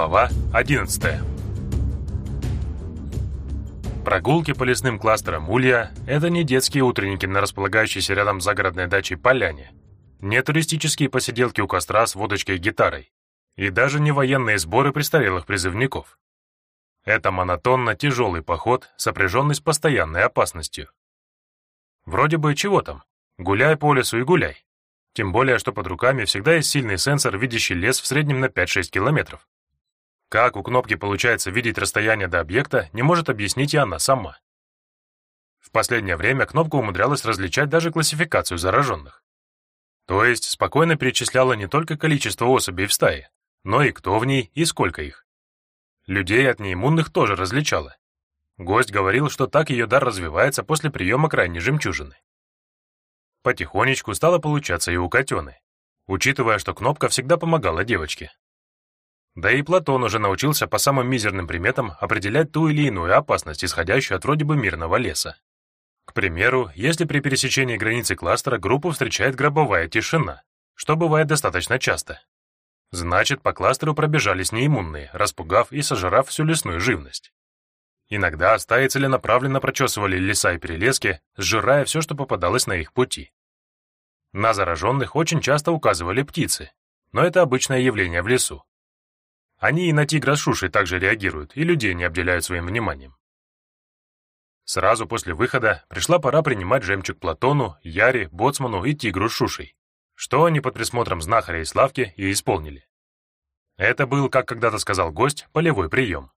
Глава 11 Прогулки по лесным кластерам Улья – это не детские утренники на располагающейся рядом загородной дачей поляне, не туристические посиделки у костра с водочкой и гитарой, и даже не военные сборы престарелых призывников. Это монотонно тяжелый поход, сопряженный с постоянной опасностью. Вроде бы чего там, гуляй по лесу и гуляй. Тем более, что под руками всегда есть сильный сенсор, видящий лес в среднем на 5-6 километров. Как у кнопки получается видеть расстояние до объекта, не может объяснить и она сама. В последнее время кнопка умудрялась различать даже классификацию зараженных. То есть спокойно перечисляла не только количество особей в стае, но и кто в ней и сколько их. Людей от неиммунных тоже различала. Гость говорил, что так ее дар развивается после приема крайней жемчужины. Потихонечку стало получаться и у котены, учитывая, что кнопка всегда помогала девочке. Да и Платон уже научился по самым мизерным приметам определять ту или иную опасность, исходящую от вроде бы мирного леса. К примеру, если при пересечении границы кластера группу встречает гробовая тишина, что бывает достаточно часто. Значит, по кластеру пробежались неиммунные, распугав и сожрав всю лесную живность. Иногда стаи целенаправленно прочесывали леса и перелески, сжирая все, что попадалось на их пути. На зараженных очень часто указывали птицы, но это обычное явление в лесу. Они и на тигра с шушей также реагируют, и людей не обделяют своим вниманием. Сразу после выхода пришла пора принимать жемчуг Платону, Яре, Боцману и тигру с шушей, что они под присмотром знахаря и Славки и исполнили. Это был, как когда-то сказал гость, полевой прием.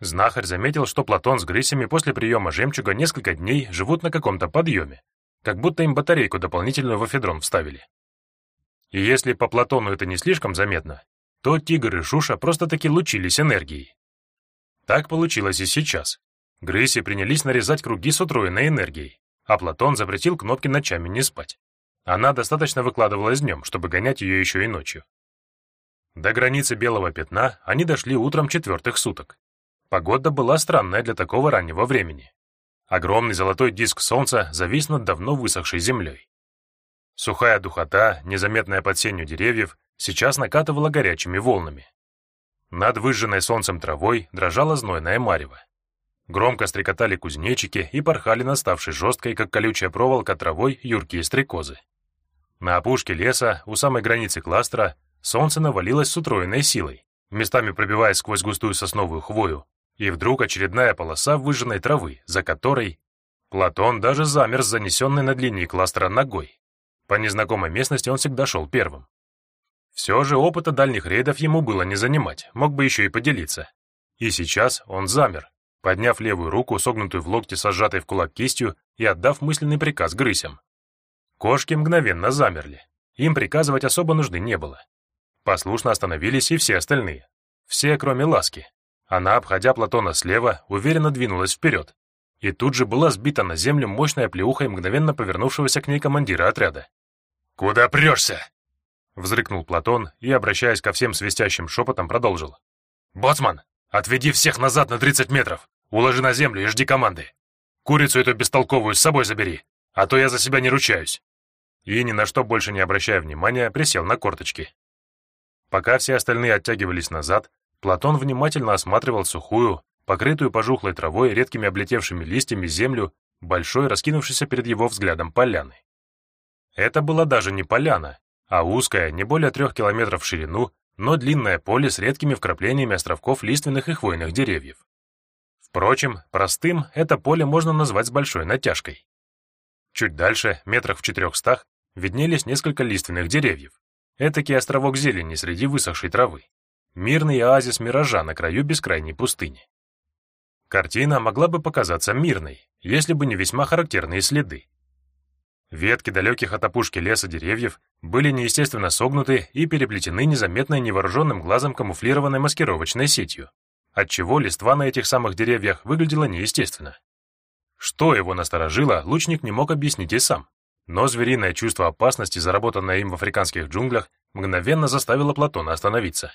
Знахарь заметил, что Платон с грысями после приема жемчуга несколько дней живут на каком-то подъеме, как будто им батарейку дополнительную в эфедрон вставили. И если по Платону это не слишком заметно, то Тигр и Шуша просто-таки лучились энергией. Так получилось и сейчас. Грыси принялись нарезать круги с утроенной энергией, а Платон запретил кнопки ночами не спать. Она достаточно выкладывалась днем, чтобы гонять ее еще и ночью. До границы белого пятна они дошли утром четвертых суток. Погода была странная для такого раннего времени. Огромный золотой диск солнца завис над давно высохшей землей. Сухая духота, незаметная под сенью деревьев, сейчас накатывала горячими волнами. Над выжженной солнцем травой дрожала знойная марево. Громко стрекотали кузнечики и порхали на ставшей жесткой, как колючая проволока, травой юркие стрекозы. На опушке леса, у самой границы кластера, солнце навалилось с утроенной силой, местами пробиваясь сквозь густую сосновую хвою, и вдруг очередная полоса выжженной травы, за которой Платон даже замер с занесенной над линией кластера ногой. По незнакомой местности он всегда шел первым. Все же опыта дальних рейдов ему было не занимать, мог бы еще и поделиться. И сейчас он замер, подняв левую руку, согнутую в локте со сжатой в кулак кистью и отдав мысленный приказ грысям. Кошки мгновенно замерли. Им приказывать особо нужды не было. Послушно остановились и все остальные. Все, кроме Ласки. Она, обходя Платона слева, уверенно двинулась вперед. И тут же была сбита на землю мощная плеухой мгновенно повернувшегося к ней командира отряда. «Куда прешься?» Взрыкнул Платон и, обращаясь ко всем свистящим шепотом, продолжил. «Боцман, отведи всех назад на 30 метров, уложи на землю и жди команды. Курицу эту бестолковую с собой забери, а то я за себя не ручаюсь». И, ни на что больше не обращая внимания, присел на корточки. Пока все остальные оттягивались назад, Платон внимательно осматривал сухую, покрытую пожухлой травой редкими облетевшими листьями землю, большой, раскинувшейся перед его взглядом поляны. Это была даже не поляна, а узкая, не более трех километров в ширину, но длинное поле с редкими вкраплениями островков лиственных и хвойных деревьев. Впрочем, простым это поле можно назвать с большой натяжкой. Чуть дальше, метрах в четырехстах, виднелись несколько лиственных деревьев. Этакий островок зелени среди высохшей травы. Мирный оазис миража на краю бескрайней пустыни. Картина могла бы показаться мирной, если бы не весьма характерные следы. Ветки далеких от опушки леса деревьев были неестественно согнуты и переплетены незаметной невооруженным глазом камуфлированной маскировочной сетью, отчего листва на этих самых деревьях выглядела неестественно. Что его насторожило, лучник не мог объяснить и сам, но звериное чувство опасности, заработанное им в африканских джунглях, мгновенно заставило Платона остановиться.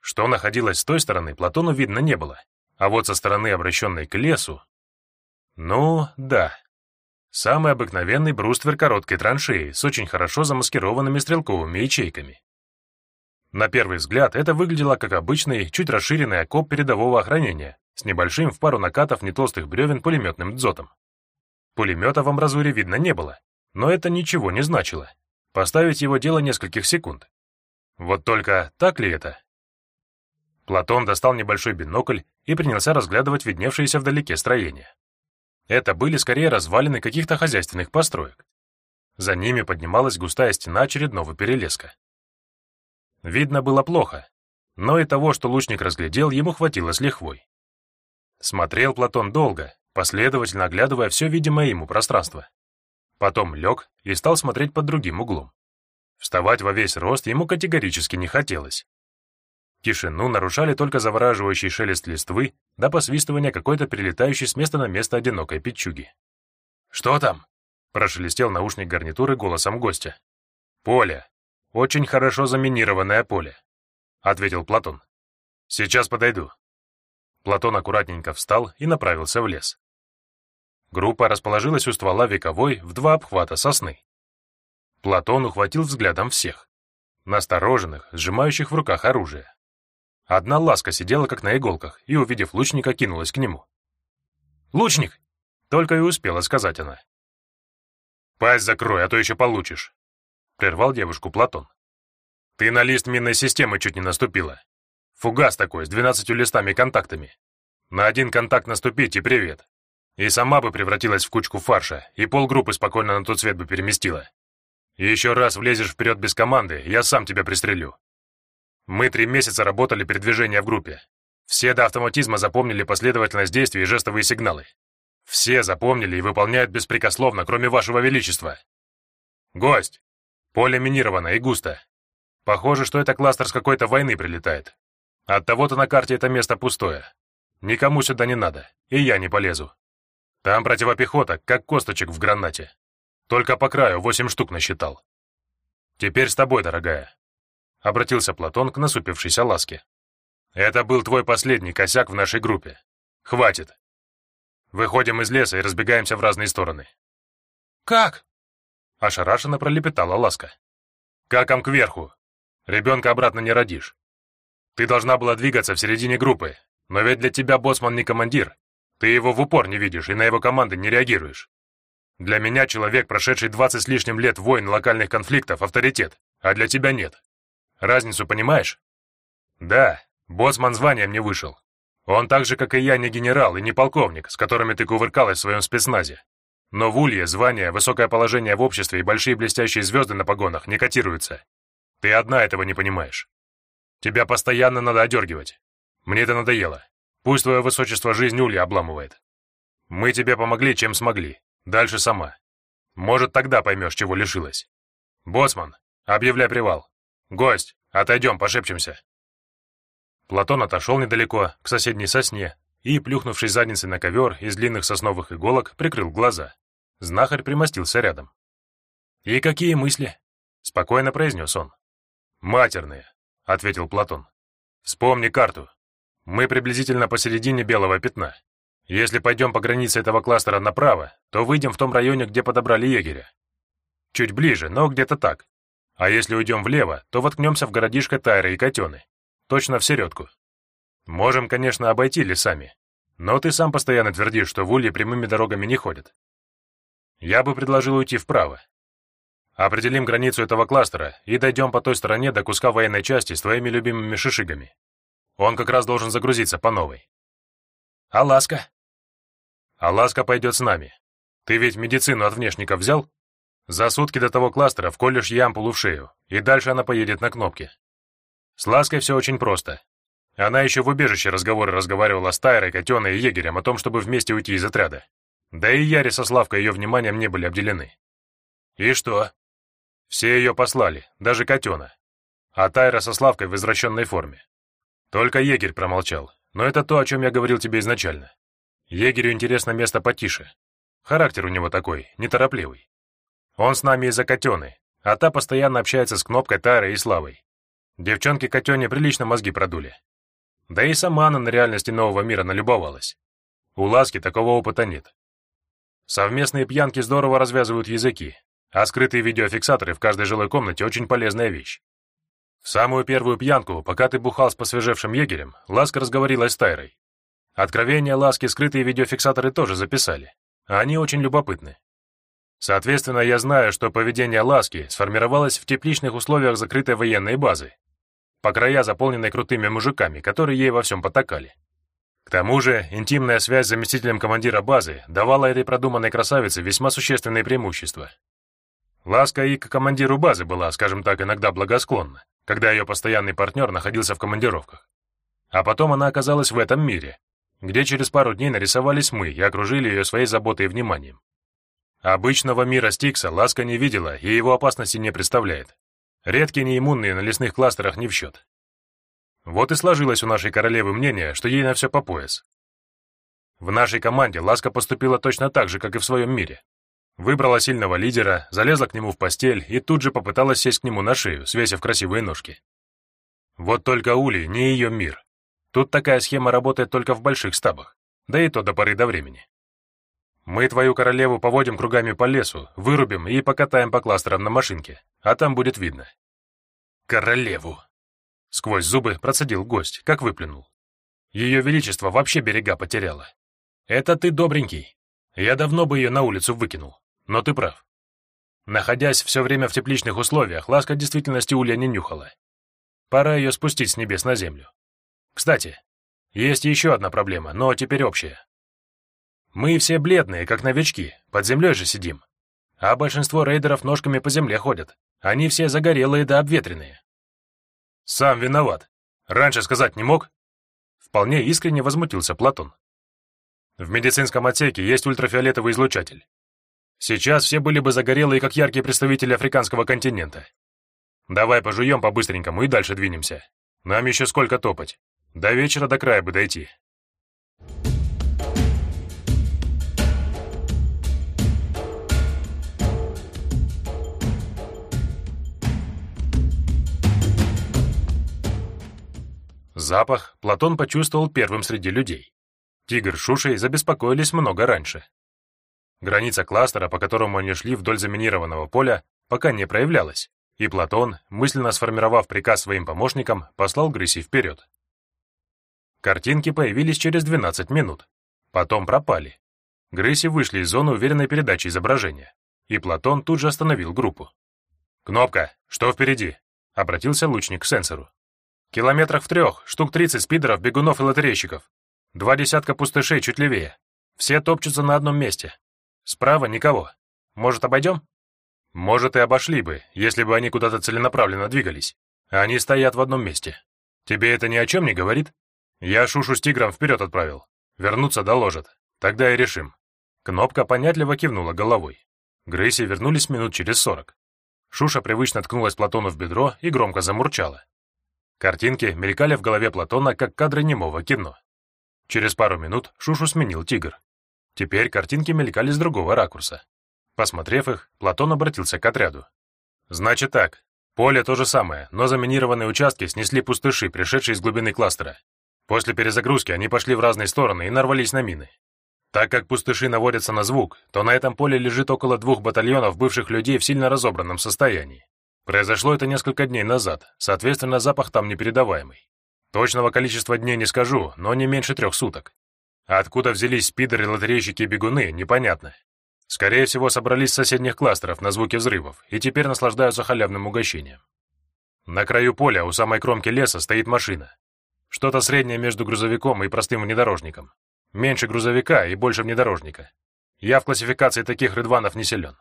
Что находилось с той стороны, Платону видно не было, а вот со стороны, обращенной к лесу... Ну, да. Самый обыкновенный бруствер короткой траншеи с очень хорошо замаскированными стрелковыми ячейками. На первый взгляд это выглядело как обычный, чуть расширенный окоп передового охранения с небольшим в пару накатов нетолстых бревен пулеметным дзотом. Пулемета в амбразуре видно не было, но это ничего не значило. Поставить его дело нескольких секунд. Вот только так ли это? Платон достал небольшой бинокль и принялся разглядывать видневшиеся вдалеке строения. Это были скорее развалины каких-то хозяйственных построек. За ними поднималась густая стена очередного перелеска. Видно было плохо, но и того, что лучник разглядел, ему хватило с лихвой. Смотрел Платон долго, последовательно оглядывая все видимое ему пространство. Потом лег и стал смотреть под другим углом. Вставать во весь рост ему категорически не хотелось. Тишину нарушали только завораживающий шелест листвы да посвистывание какой-то перелетающей с места на место одинокой печуги. «Что там?» — прошелестел наушник гарнитуры голосом гостя. «Поле. Очень хорошо заминированное поле», — ответил Платон. «Сейчас подойду». Платон аккуратненько встал и направился в лес. Группа расположилась у ствола вековой в два обхвата сосны. Платон ухватил взглядом всех. Настороженных, сжимающих в руках оружие. Одна ласка сидела как на иголках и, увидев лучника, кинулась к нему. «Лучник!» — только и успела сказать она. «Пасть закрой, а то еще получишь!» — прервал девушку Платон. «Ты на лист минной системы чуть не наступила. Фугас такой, с двенадцатью листами и контактами. На один контакт наступить и привет. И сама бы превратилась в кучку фарша, и полгруппы спокойно на тот свет бы переместила. Еще раз влезешь вперед без команды, я сам тебя пристрелю. Мы три месяца работали передвижение в группе. Все до автоматизма запомнили последовательность действий и жестовые сигналы. Все запомнили и выполняют беспрекословно, кроме вашего величества. Гость. Поле минировано и густо. Похоже, что это кластер с какой-то войны прилетает. От того-то на карте это место пустое. Никому сюда не надо, и я не полезу. Там противопехота, как косточек в гранате. Только по краю восемь штук насчитал. Теперь с тобой, дорогая обратился Платон к насупившейся ласке. «Это был твой последний косяк в нашей группе. Хватит. Выходим из леса и разбегаемся в разные стороны». «Как?» — ошарашенно пролепетала ласка. «Каком кверху. Ребенка обратно не родишь. Ты должна была двигаться в середине группы, но ведь для тебя боцман не командир. Ты его в упор не видишь и на его команды не реагируешь. Для меня человек, прошедший 20 с лишним лет войн локальных конфликтов, авторитет, а для тебя нет. Разницу понимаешь? Да, боцман званием не вышел. Он так же, как и я, не генерал и не полковник, с которыми ты кувыркалась в своем спецназе. Но в Улье звание, высокое положение в обществе и большие блестящие звезды на погонах не котируются. Ты одна этого не понимаешь. Тебя постоянно надо одергивать. Мне это надоело. Пусть твое высочество жизнь Улья обламывает. Мы тебе помогли, чем смогли. Дальше сама. Может, тогда поймешь, чего лишилась. Боцман, объявляй привал. «Гость, отойдем, пошепчемся». Платон отошел недалеко, к соседней сосне, и, плюхнувшись задницей на ковер из длинных сосновых иголок, прикрыл глаза. Знахарь примостился рядом. «И какие мысли?» — спокойно произнес он. «Матерные», — ответил Платон. «Вспомни карту. Мы приблизительно посередине белого пятна. Если пойдем по границе этого кластера направо, то выйдем в том районе, где подобрали егеря. Чуть ближе, но где-то так. А если уйдем влево, то воткнемся в городишко Тайры и Котены. Точно в середку. Можем, конечно, обойти лесами. Но ты сам постоянно твердишь, что в Улье прямыми дорогами не ходят. Я бы предложил уйти вправо. Определим границу этого кластера и дойдем по той стороне до куска военной части с твоими любимыми шишигами. Он как раз должен загрузиться по новой. А Ласка? А Ласка пойдет с нами. Ты ведь медицину от внешников взял? За сутки до того кластера вколешь ей ампулу в шею, и дальше она поедет на кнопке. С Лаской все очень просто. Она еще в убежище разговоры разговаривала с Тайрой, Котеной и егерем о том, чтобы вместе уйти из отряда. Да и Яре со Славкой ее вниманием не были обделены. И что? Все ее послали, даже Котена. А Тайра со Славкой в извращенной форме. Только егерь промолчал, но это то, о чем я говорил тебе изначально. Егерю интересно место потише. Характер у него такой, неторопливый. Он с нами из-за котены, а та постоянно общается с кнопкой Тайрой и Славой. Девчонки котене прилично мозги продули. Да и сама она на реальности нового мира налюбовалась. У Ласки такого опыта нет. Совместные пьянки здорово развязывают языки, а скрытые видеофиксаторы в каждой жилой комнате очень полезная вещь. В самую первую пьянку, пока ты бухал с посвежевшим егерем, Ласка разговорилась с Тайрой. Откровения Ласки скрытые видеофиксаторы тоже записали. Они очень любопытны. Соответственно, я знаю, что поведение Ласки сформировалось в тепличных условиях закрытой военной базы, по края заполненной крутыми мужиками, которые ей во всем потакали. К тому же, интимная связь с заместителем командира базы давала этой продуманной красавице весьма существенные преимущества. Ласка и к командиру базы была, скажем так, иногда благосклонна, когда ее постоянный партнер находился в командировках. А потом она оказалась в этом мире, где через пару дней нарисовались мы и окружили ее своей заботой и вниманием. Обычного мира Стикса Ласка не видела и его опасности не представляет. Редкие неиммунные на лесных кластерах не в счет. Вот и сложилось у нашей королевы мнение, что ей на все по пояс. В нашей команде Ласка поступила точно так же, как и в своем мире. Выбрала сильного лидера, залезла к нему в постель и тут же попыталась сесть к нему на шею, свесив красивые ножки. Вот только Ули не ее мир. Тут такая схема работает только в больших стабах, да и то до поры до времени. Мы твою королеву поводим кругами по лесу, вырубим и покатаем по кластерам на машинке, а там будет видно. Королеву. Сквозь зубы процедил гость, как выплюнул. Ее величество вообще берега потеряла. Это ты добренький. Я давно бы ее на улицу выкинул, но ты прав. Находясь все время в тепличных условиях, ласка действительности Улья не нюхала. Пора ее спустить с небес на землю. Кстати, есть еще одна проблема, но теперь общая. Мы все бледные, как новички, под землей же сидим. А большинство рейдеров ножками по земле ходят. Они все загорелые да обветренные. Сам виноват. Раньше сказать не мог? Вполне искренне возмутился Платон. В медицинском отсеке есть ультрафиолетовый излучатель. Сейчас все были бы загорелые, как яркие представители африканского континента. Давай пожуем по-быстренькому и дальше двинемся. Нам еще сколько топать. До вечера до края бы дойти. Запах Платон почувствовал первым среди людей. Тигр с Шушей забеспокоились много раньше. Граница кластера, по которому они шли вдоль заминированного поля, пока не проявлялась, и Платон, мысленно сформировав приказ своим помощникам, послал Грыси вперед. Картинки появились через 12 минут, потом пропали. Грыси вышли из зоны уверенной передачи изображения, и Платон тут же остановил группу. «Кнопка, что впереди?» — обратился лучник к сенсору. Километрах в трех, штук тридцать спидеров, бегунов и лотерейщиков. Два десятка пустышей чуть левее. Все топчутся на одном месте. Справа никого. Может, обойдем? Может, и обошли бы, если бы они куда-то целенаправленно двигались. Они стоят в одном месте. Тебе это ни о чем не говорит? Я Шушу с Тигром вперед отправил. Вернуться доложат. Тогда и решим. Кнопка понятливо кивнула головой. Грейси вернулись минут через сорок. Шуша привычно ткнулась Платону в бедро и громко замурчала. Картинки мелькали в голове Платона, как кадры немого кино. Через пару минут Шушу сменил тигр. Теперь картинки мелькали с другого ракурса. Посмотрев их, Платон обратился к отряду. «Значит так. Поле то же самое, но заминированные участки снесли пустыши, пришедшие из глубины кластера. После перезагрузки они пошли в разные стороны и нарвались на мины. Так как пустыши наводятся на звук, то на этом поле лежит около двух батальонов бывших людей в сильно разобранном состоянии. Произошло это несколько дней назад, соответственно, запах там непередаваемый. Точного количества дней не скажу, но не меньше трех суток. Откуда взялись спидеры, лотерейщики и бегуны, непонятно. Скорее всего, собрались с соседних кластеров на звуки взрывов и теперь наслаждаются халявным угощением. На краю поля, у самой кромки леса, стоит машина. Что-то среднее между грузовиком и простым внедорожником. Меньше грузовика и больше внедорожника. Я в классификации таких рыдванов не силен.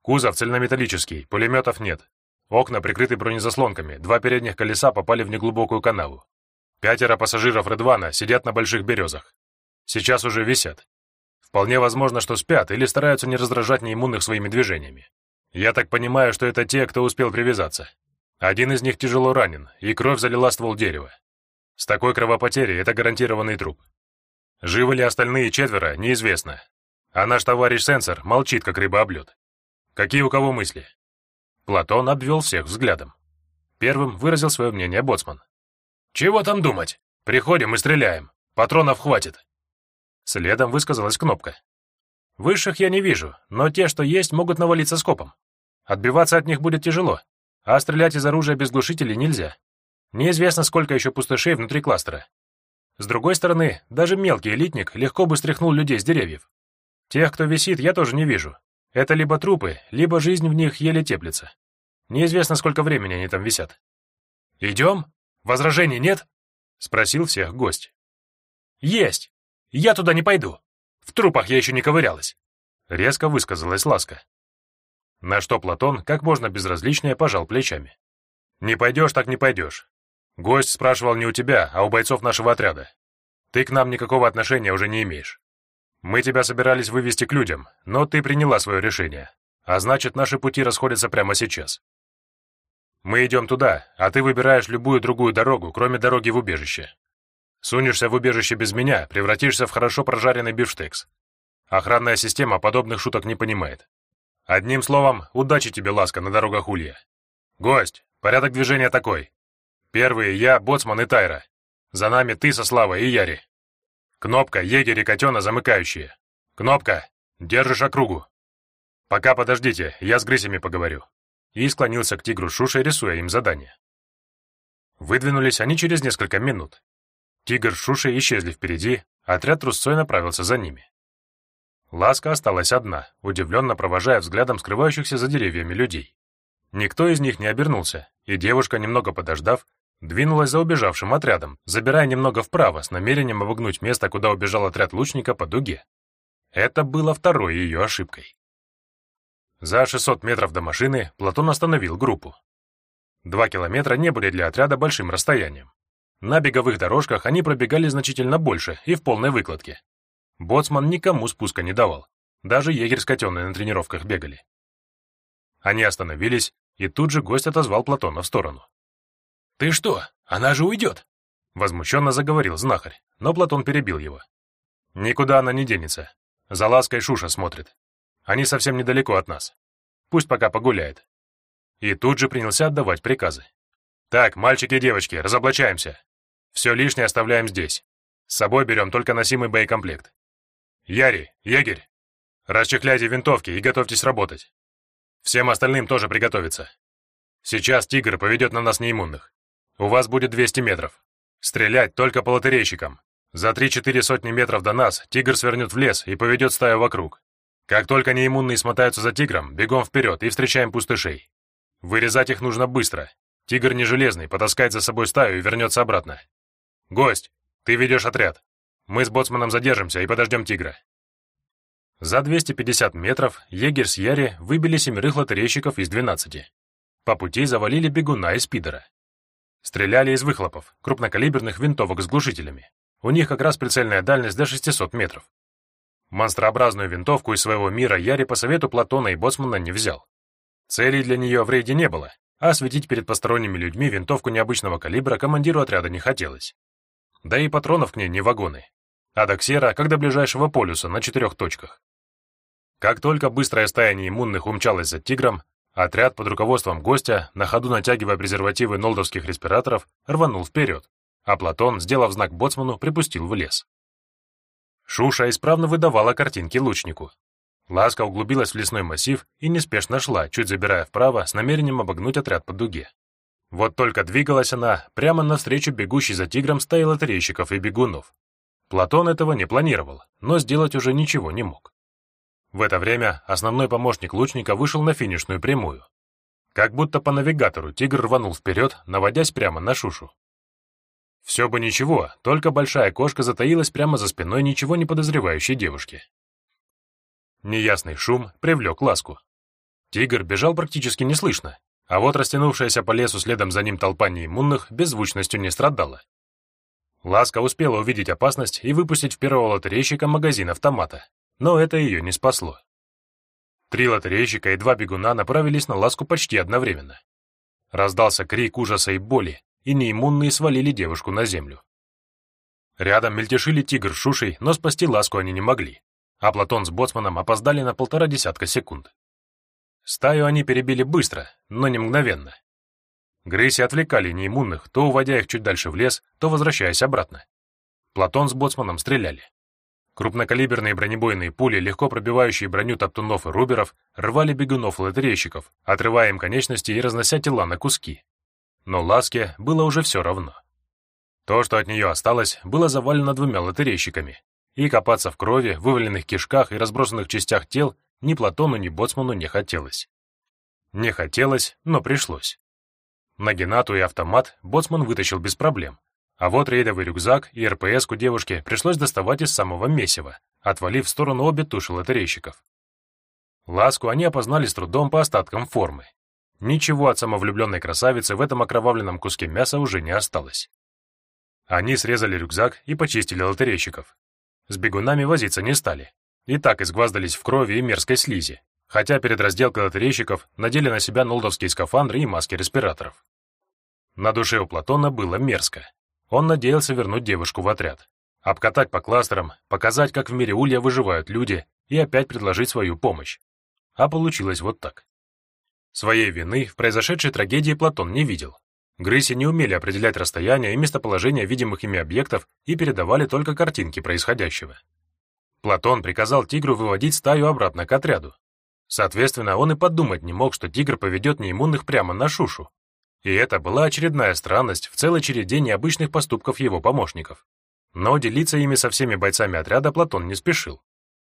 Кузов цельнометаллический, пулеметов нет, Окна прикрыты бронезаслонками, два передних колеса попали в неглубокую канаву. Пятеро пассажиров Редвана сидят на больших березах. Сейчас уже висят. Вполне возможно, что спят или стараются не раздражать неиммунных своими движениями. Я так понимаю, что это те, кто успел привязаться. Один из них тяжело ранен, и кровь залила ствол дерева. С такой кровопотерей это гарантированный труп. Живы ли остальные четверо, неизвестно. А наш товарищ сенсор молчит, как рыба об лед. Какие у кого мысли? Платон обвел всех взглядом. Первым выразил свое мнение боцман. «Чего там думать? Приходим и стреляем. Патронов хватит». Следом высказалась кнопка. «Высших я не вижу, но те, что есть, могут навалиться скопом. Отбиваться от них будет тяжело. а стрелять из оружия без глушителей нельзя. Неизвестно, сколько еще пустышей внутри кластера. С другой стороны, даже мелкий элитник легко бы стряхнул людей с деревьев. Тех, кто висит, я тоже не вижу. Это либо трупы, либо жизнь в них еле теплится. Неизвестно, сколько времени они там висят. «Идем? Возражений нет?» — спросил всех гость. «Есть! Я туда не пойду. В трупах я еще не ковырялась», — резко высказалась Ласка. На что Платон как можно безразличнее пожал плечами. «Не пойдешь, так не пойдешь. Гость спрашивал не у тебя, а у бойцов нашего отряда. Ты к нам никакого отношения уже не имеешь. Мы тебя собирались вывести к людям, но ты приняла свое решение, а значит, наши пути расходятся прямо сейчас. Мы идем туда, а ты выбираешь любую другую дорогу, кроме дороги в убежище. Сунешься в убежище без меня, превратишься в хорошо прожаренный бифштекс. Охранная система подобных шуток не понимает. Одним словом, удачи тебе, ласка, на дорогах Улья. Гость, порядок движения такой. Первые я, Боцман и Тайра. За нами ты со Славой и Яри. Кнопка, егерь и котена замыкающие. Кнопка, держишь округу. Пока подождите, я с грызями поговорю. И склонился к тигру Шуше, рисуя им задание. Выдвинулись они через несколько минут. Тигр с Шушей исчезли впереди, отряд трусцой направился за ними. Ласка осталась одна, удивленно провожая взглядом скрывающихся за деревьями людей. Никто из них не обернулся, и девушка, немного подождав, двинулась за убежавшим отрядом, забирая немного вправо с намерением обогнуть место, куда убежал отряд лучника по дуге. Это было второй ее ошибкой. За 600 метров до машины Платон остановил группу. Два километра не были для отряда большим расстоянием. На беговых дорожках они пробегали значительно больше и в полной выкладке. Боцман никому спуска не давал. Даже егерь с на тренировках бегали. Они остановились, и тут же гость отозвал Платона в сторону. «Ты что? Она же уйдет!» Возмущенно заговорил знахарь, но Платон перебил его. «Никуда она не денется. За лаской Шуша смотрит. Они совсем недалеко от нас. Пусть пока погуляет». И тут же принялся отдавать приказы. «Так, мальчики и девочки, разоблачаемся. Все лишнее оставляем здесь. С собой берем только носимый боекомплект. Яри, егерь, расчехляйте винтовки и готовьтесь работать. Всем остальным тоже приготовиться. Сейчас тигр поведет на нас неиммунных. У вас будет 200 метров. Стрелять только по лотерейщикам. За 3-4 сотни метров до нас тигр свернет в лес и поведет стаю вокруг. Как только неиммунные смотаются за тигром, бегом вперед и встречаем пустышей. Вырезать их нужно быстро. Тигр не железный, потаскает за собой стаю и вернется обратно. Гость, ты ведешь отряд. Мы с боцманом задержимся и подождем тигра. За 250 метров егерь с Яри выбили семерых лотерейщиков из 12. По пути завалили бегуна и спидера. Стреляли из выхлопов, крупнокалиберных винтовок с глушителями. У них как раз прицельная дальность до 600 метров. Монстрообразную винтовку из своего мира Яри по совету Платона и Боцмана не взял. Целей для нее в рейде не было, а светить перед посторонними людьми винтовку необычного калибра командиру отряда не хотелось. Да и патронов к ней не вагоны. А до Ксера, как до ближайшего полюса, на четырех точках. Как только быстрая стая неиммунных умчалась за тигром, Отряд под руководством гостя, на ходу натягивая презервативы нолдовских респираторов, рванул вперед, а Платон, сделав знак боцману, припустил в лес. Шуша исправно выдавала картинки лучнику. Ласка углубилась в лесной массив и неспешно шла, чуть забирая вправо, с намерением обогнуть отряд по дуге. Вот только двигалась она прямо навстречу бегущей за тигром стаи лотерейщиков и бегунов. Платон этого не планировал, но сделать уже ничего не мог. В это время основной помощник лучника вышел на финишную прямую. Как будто по навигатору тигр рванул вперед, наводясь прямо на Шушу. Все бы ничего, только большая кошка затаилась прямо за спиной ничего не подозревающей девушки. Неясный шум привлек ласку. Тигр бежал практически неслышно, а вот растянувшаяся по лесу следом за ним толпа неиммунных беззвучностью не страдала. Ласка успела увидеть опасность и выпустить в первого лотерейщика магазин автомата но это ее не спасло. Три лотерейщика и два бегуна направились на ласку почти одновременно. Раздался крик ужаса и боли, и неиммунные свалили девушку на землю. Рядом мельтешили тигр с шушей, но спасти ласку они не могли, а Платон с боцманом опоздали на полтора десятка секунд. Стаю они перебили быстро, но не мгновенно. Грейси отвлекали неиммунных, то уводя их чуть дальше в лес, то возвращаясь обратно. Платон с боцманом стреляли. Крупнокалиберные бронебойные пули, легко пробивающие броню топтунов и руберов, рвали бегунов-лотерейщиков, отрывая им конечности и разнося тела на куски. Но Ласке было уже все равно. То, что от нее осталось, было завалено двумя лотерейщиками, и копаться в крови, вываленных кишках и разбросанных частях тел ни Платону, ни Боцману не хотелось. Не хотелось, но пришлось. Нагинату и автомат Боцман вытащил без проблем, а вот рейдовый рюкзак и РПС-ку девушке пришлось доставать из самого месива, отвалив в сторону обе туши лотерейщиков. Ласку они опознали с трудом по остаткам формы. Ничего от самовлюбленной красавицы в этом окровавленном куске мяса уже не осталось. Они срезали рюкзак и почистили лотерейщиков. С бегунами возиться не стали. И так изгваздались в крови и мерзкой слизи, хотя перед разделкой лотерейщиков надели на себя нолдовские скафандры и маски респираторов. На душе у Платона было мерзко. Он надеялся вернуть девушку в отряд, обкатать по кластерам, показать, как в мире Улья выживают люди, и опять предложить свою помощь. А получилось вот так. Своей вины в произошедшей трагедии Платон не видел. Грыси не умели определять расстояние и местоположение видимых ими объектов и передавали только картинки происходящего. Платон приказал тигру выводить стаю обратно к отряду. Соответственно, он и подумать не мог, что тигр поведет неиммунных прямо на Шушу, и это была очередная странность в целой череде необычных поступков его помощников. Но делиться ими со всеми бойцами отряда Платон не спешил.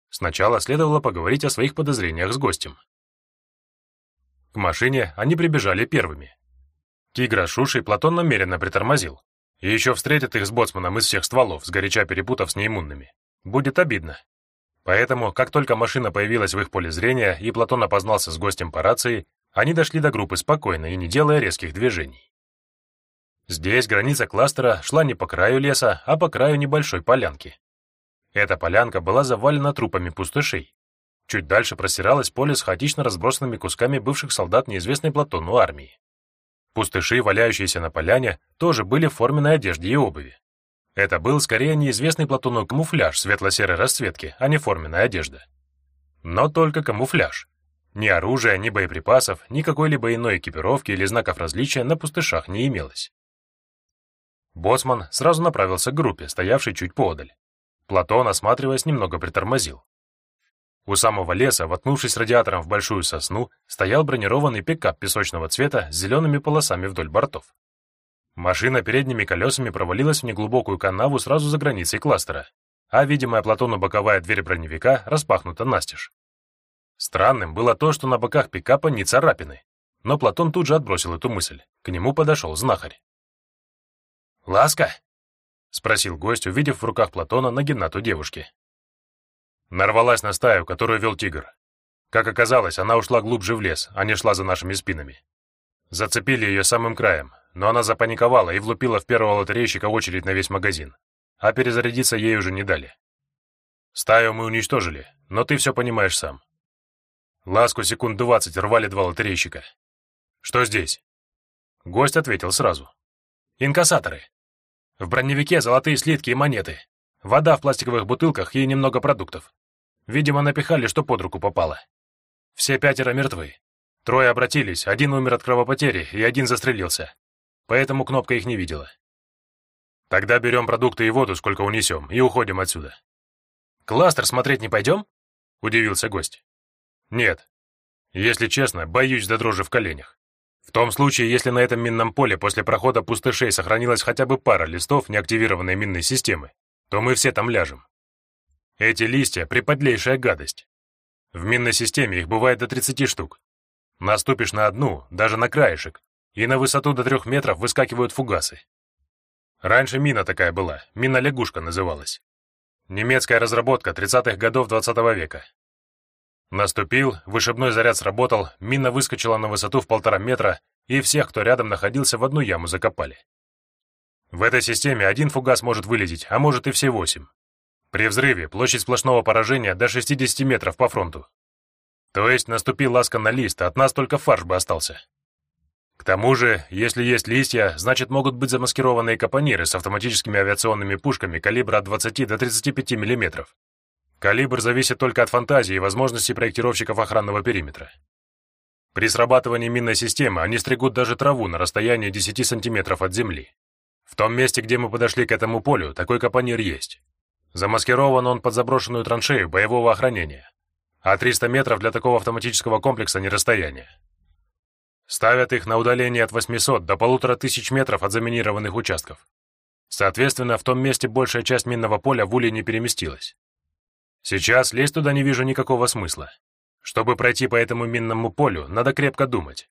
Сначала следовало поговорить о своих подозрениях с гостем. К машине они прибежали первыми. Тигра Шуши Платон намеренно притормозил. И еще встретит их с боцманом из всех стволов, сгоряча перепутав с неиммунными. Будет обидно. Поэтому, как только машина появилась в их поле зрения и Платон опознался с гостем по рации, они дошли до группы спокойно и не делая резких движений. Здесь граница кластера шла не по краю леса, а по краю небольшой полянки. Эта полянка была завалена трупами пустышей. Чуть дальше простиралось поле с хаотично разбросанными кусками бывших солдат неизвестной Платону армии. Пустыши, валяющиеся на поляне, тоже были в форменной одежде и обуви. Это был скорее неизвестный Платону камуфляж светло-серой расцветки, а не форменная одежда. Но только камуфляж. Ни оружия, ни боеприпасов, ни какой-либо иной экипировки или знаков различия на пустышах не имелось. Боцман сразу направился к группе, стоявшей чуть поодаль. Платон, осматриваясь, немного притормозил. У самого леса, воткнувшись радиатором в большую сосну, стоял бронированный пикап песочного цвета с зелеными полосами вдоль бортов. Машина передними колесами провалилась в неглубокую канаву сразу за границей кластера, а видимая Платону боковая дверь броневика распахнута настежь. Странным было то, что на боках пикапа не царапины. Но Платон тут же отбросил эту мысль. К нему подошел знахарь. «Ласка?» — спросил гость, увидев в руках Платона нагинату девушки. Нарвалась на стаю, которую вел тигр. Как оказалось, она ушла глубже в лес, а не шла за нашими спинами. Зацепили ее самым краем, но она запаниковала и влупила в первого лотерейщика очередь на весь магазин, а перезарядиться ей уже не дали. Стаю мы уничтожили, но ты все понимаешь сам. Ласку секунд двадцать рвали два лотерейщика. Что здесь? Гость ответил сразу. Инкассаторы. В броневике золотые слитки и монеты. Вода в пластиковых бутылках и немного продуктов. Видимо, напихали, что под руку попало. Все пятеро мертвы. Трое обратились, один умер от кровопотери и один застрелился. Поэтому кнопка их не видела. Тогда берем продукты и воду, сколько унесем, и уходим отсюда. «Кластер смотреть не пойдем?» — удивился гость. Нет. Если честно, боюсь до дрожи в коленях. В том случае, если на этом минном поле после прохода пустышей сохранилась хотя бы пара листов неактивированной минной системы, то мы все там ляжем. Эти листья — приподлейшая гадость. В минной системе их бывает до 30 штук. Наступишь на одну, даже на краешек, и на высоту до трех метров выскакивают фугасы. Раньше мина такая была, мина-лягушка называлась. Немецкая разработка 30-х годов 20 -го века. Наступил, вышибной заряд сработал, мина выскочила на высоту в полтора метра, и всех, кто рядом находился, в одну яму закопали. В этой системе один фугас может вылететь, а может и все восемь. При взрыве площадь сплошного поражения до 60 метров по фронту. То есть наступил ласка на лист, от нас только фарш бы остался. К тому же, если есть листья, значит могут быть замаскированные капониры с автоматическими авиационными пушками калибра от 20 до 35 миллиметров. Калибр зависит только от фантазии и возможностей проектировщиков охранного периметра. При срабатывании минной системы они стригут даже траву на расстоянии 10 сантиметров от земли. В том месте, где мы подошли к этому полю, такой капонир есть. Замаскирован он под заброшенную траншею боевого охранения, а 300 метров для такого автоматического комплекса не расстояние. Ставят их на удаление от 800 до полутора тысяч метров от заминированных участков. Соответственно, в том месте большая часть минного поля в улей не переместилась. Сейчас лезть туда не вижу никакого смысла. Чтобы пройти по этому минному полю, надо крепко думать.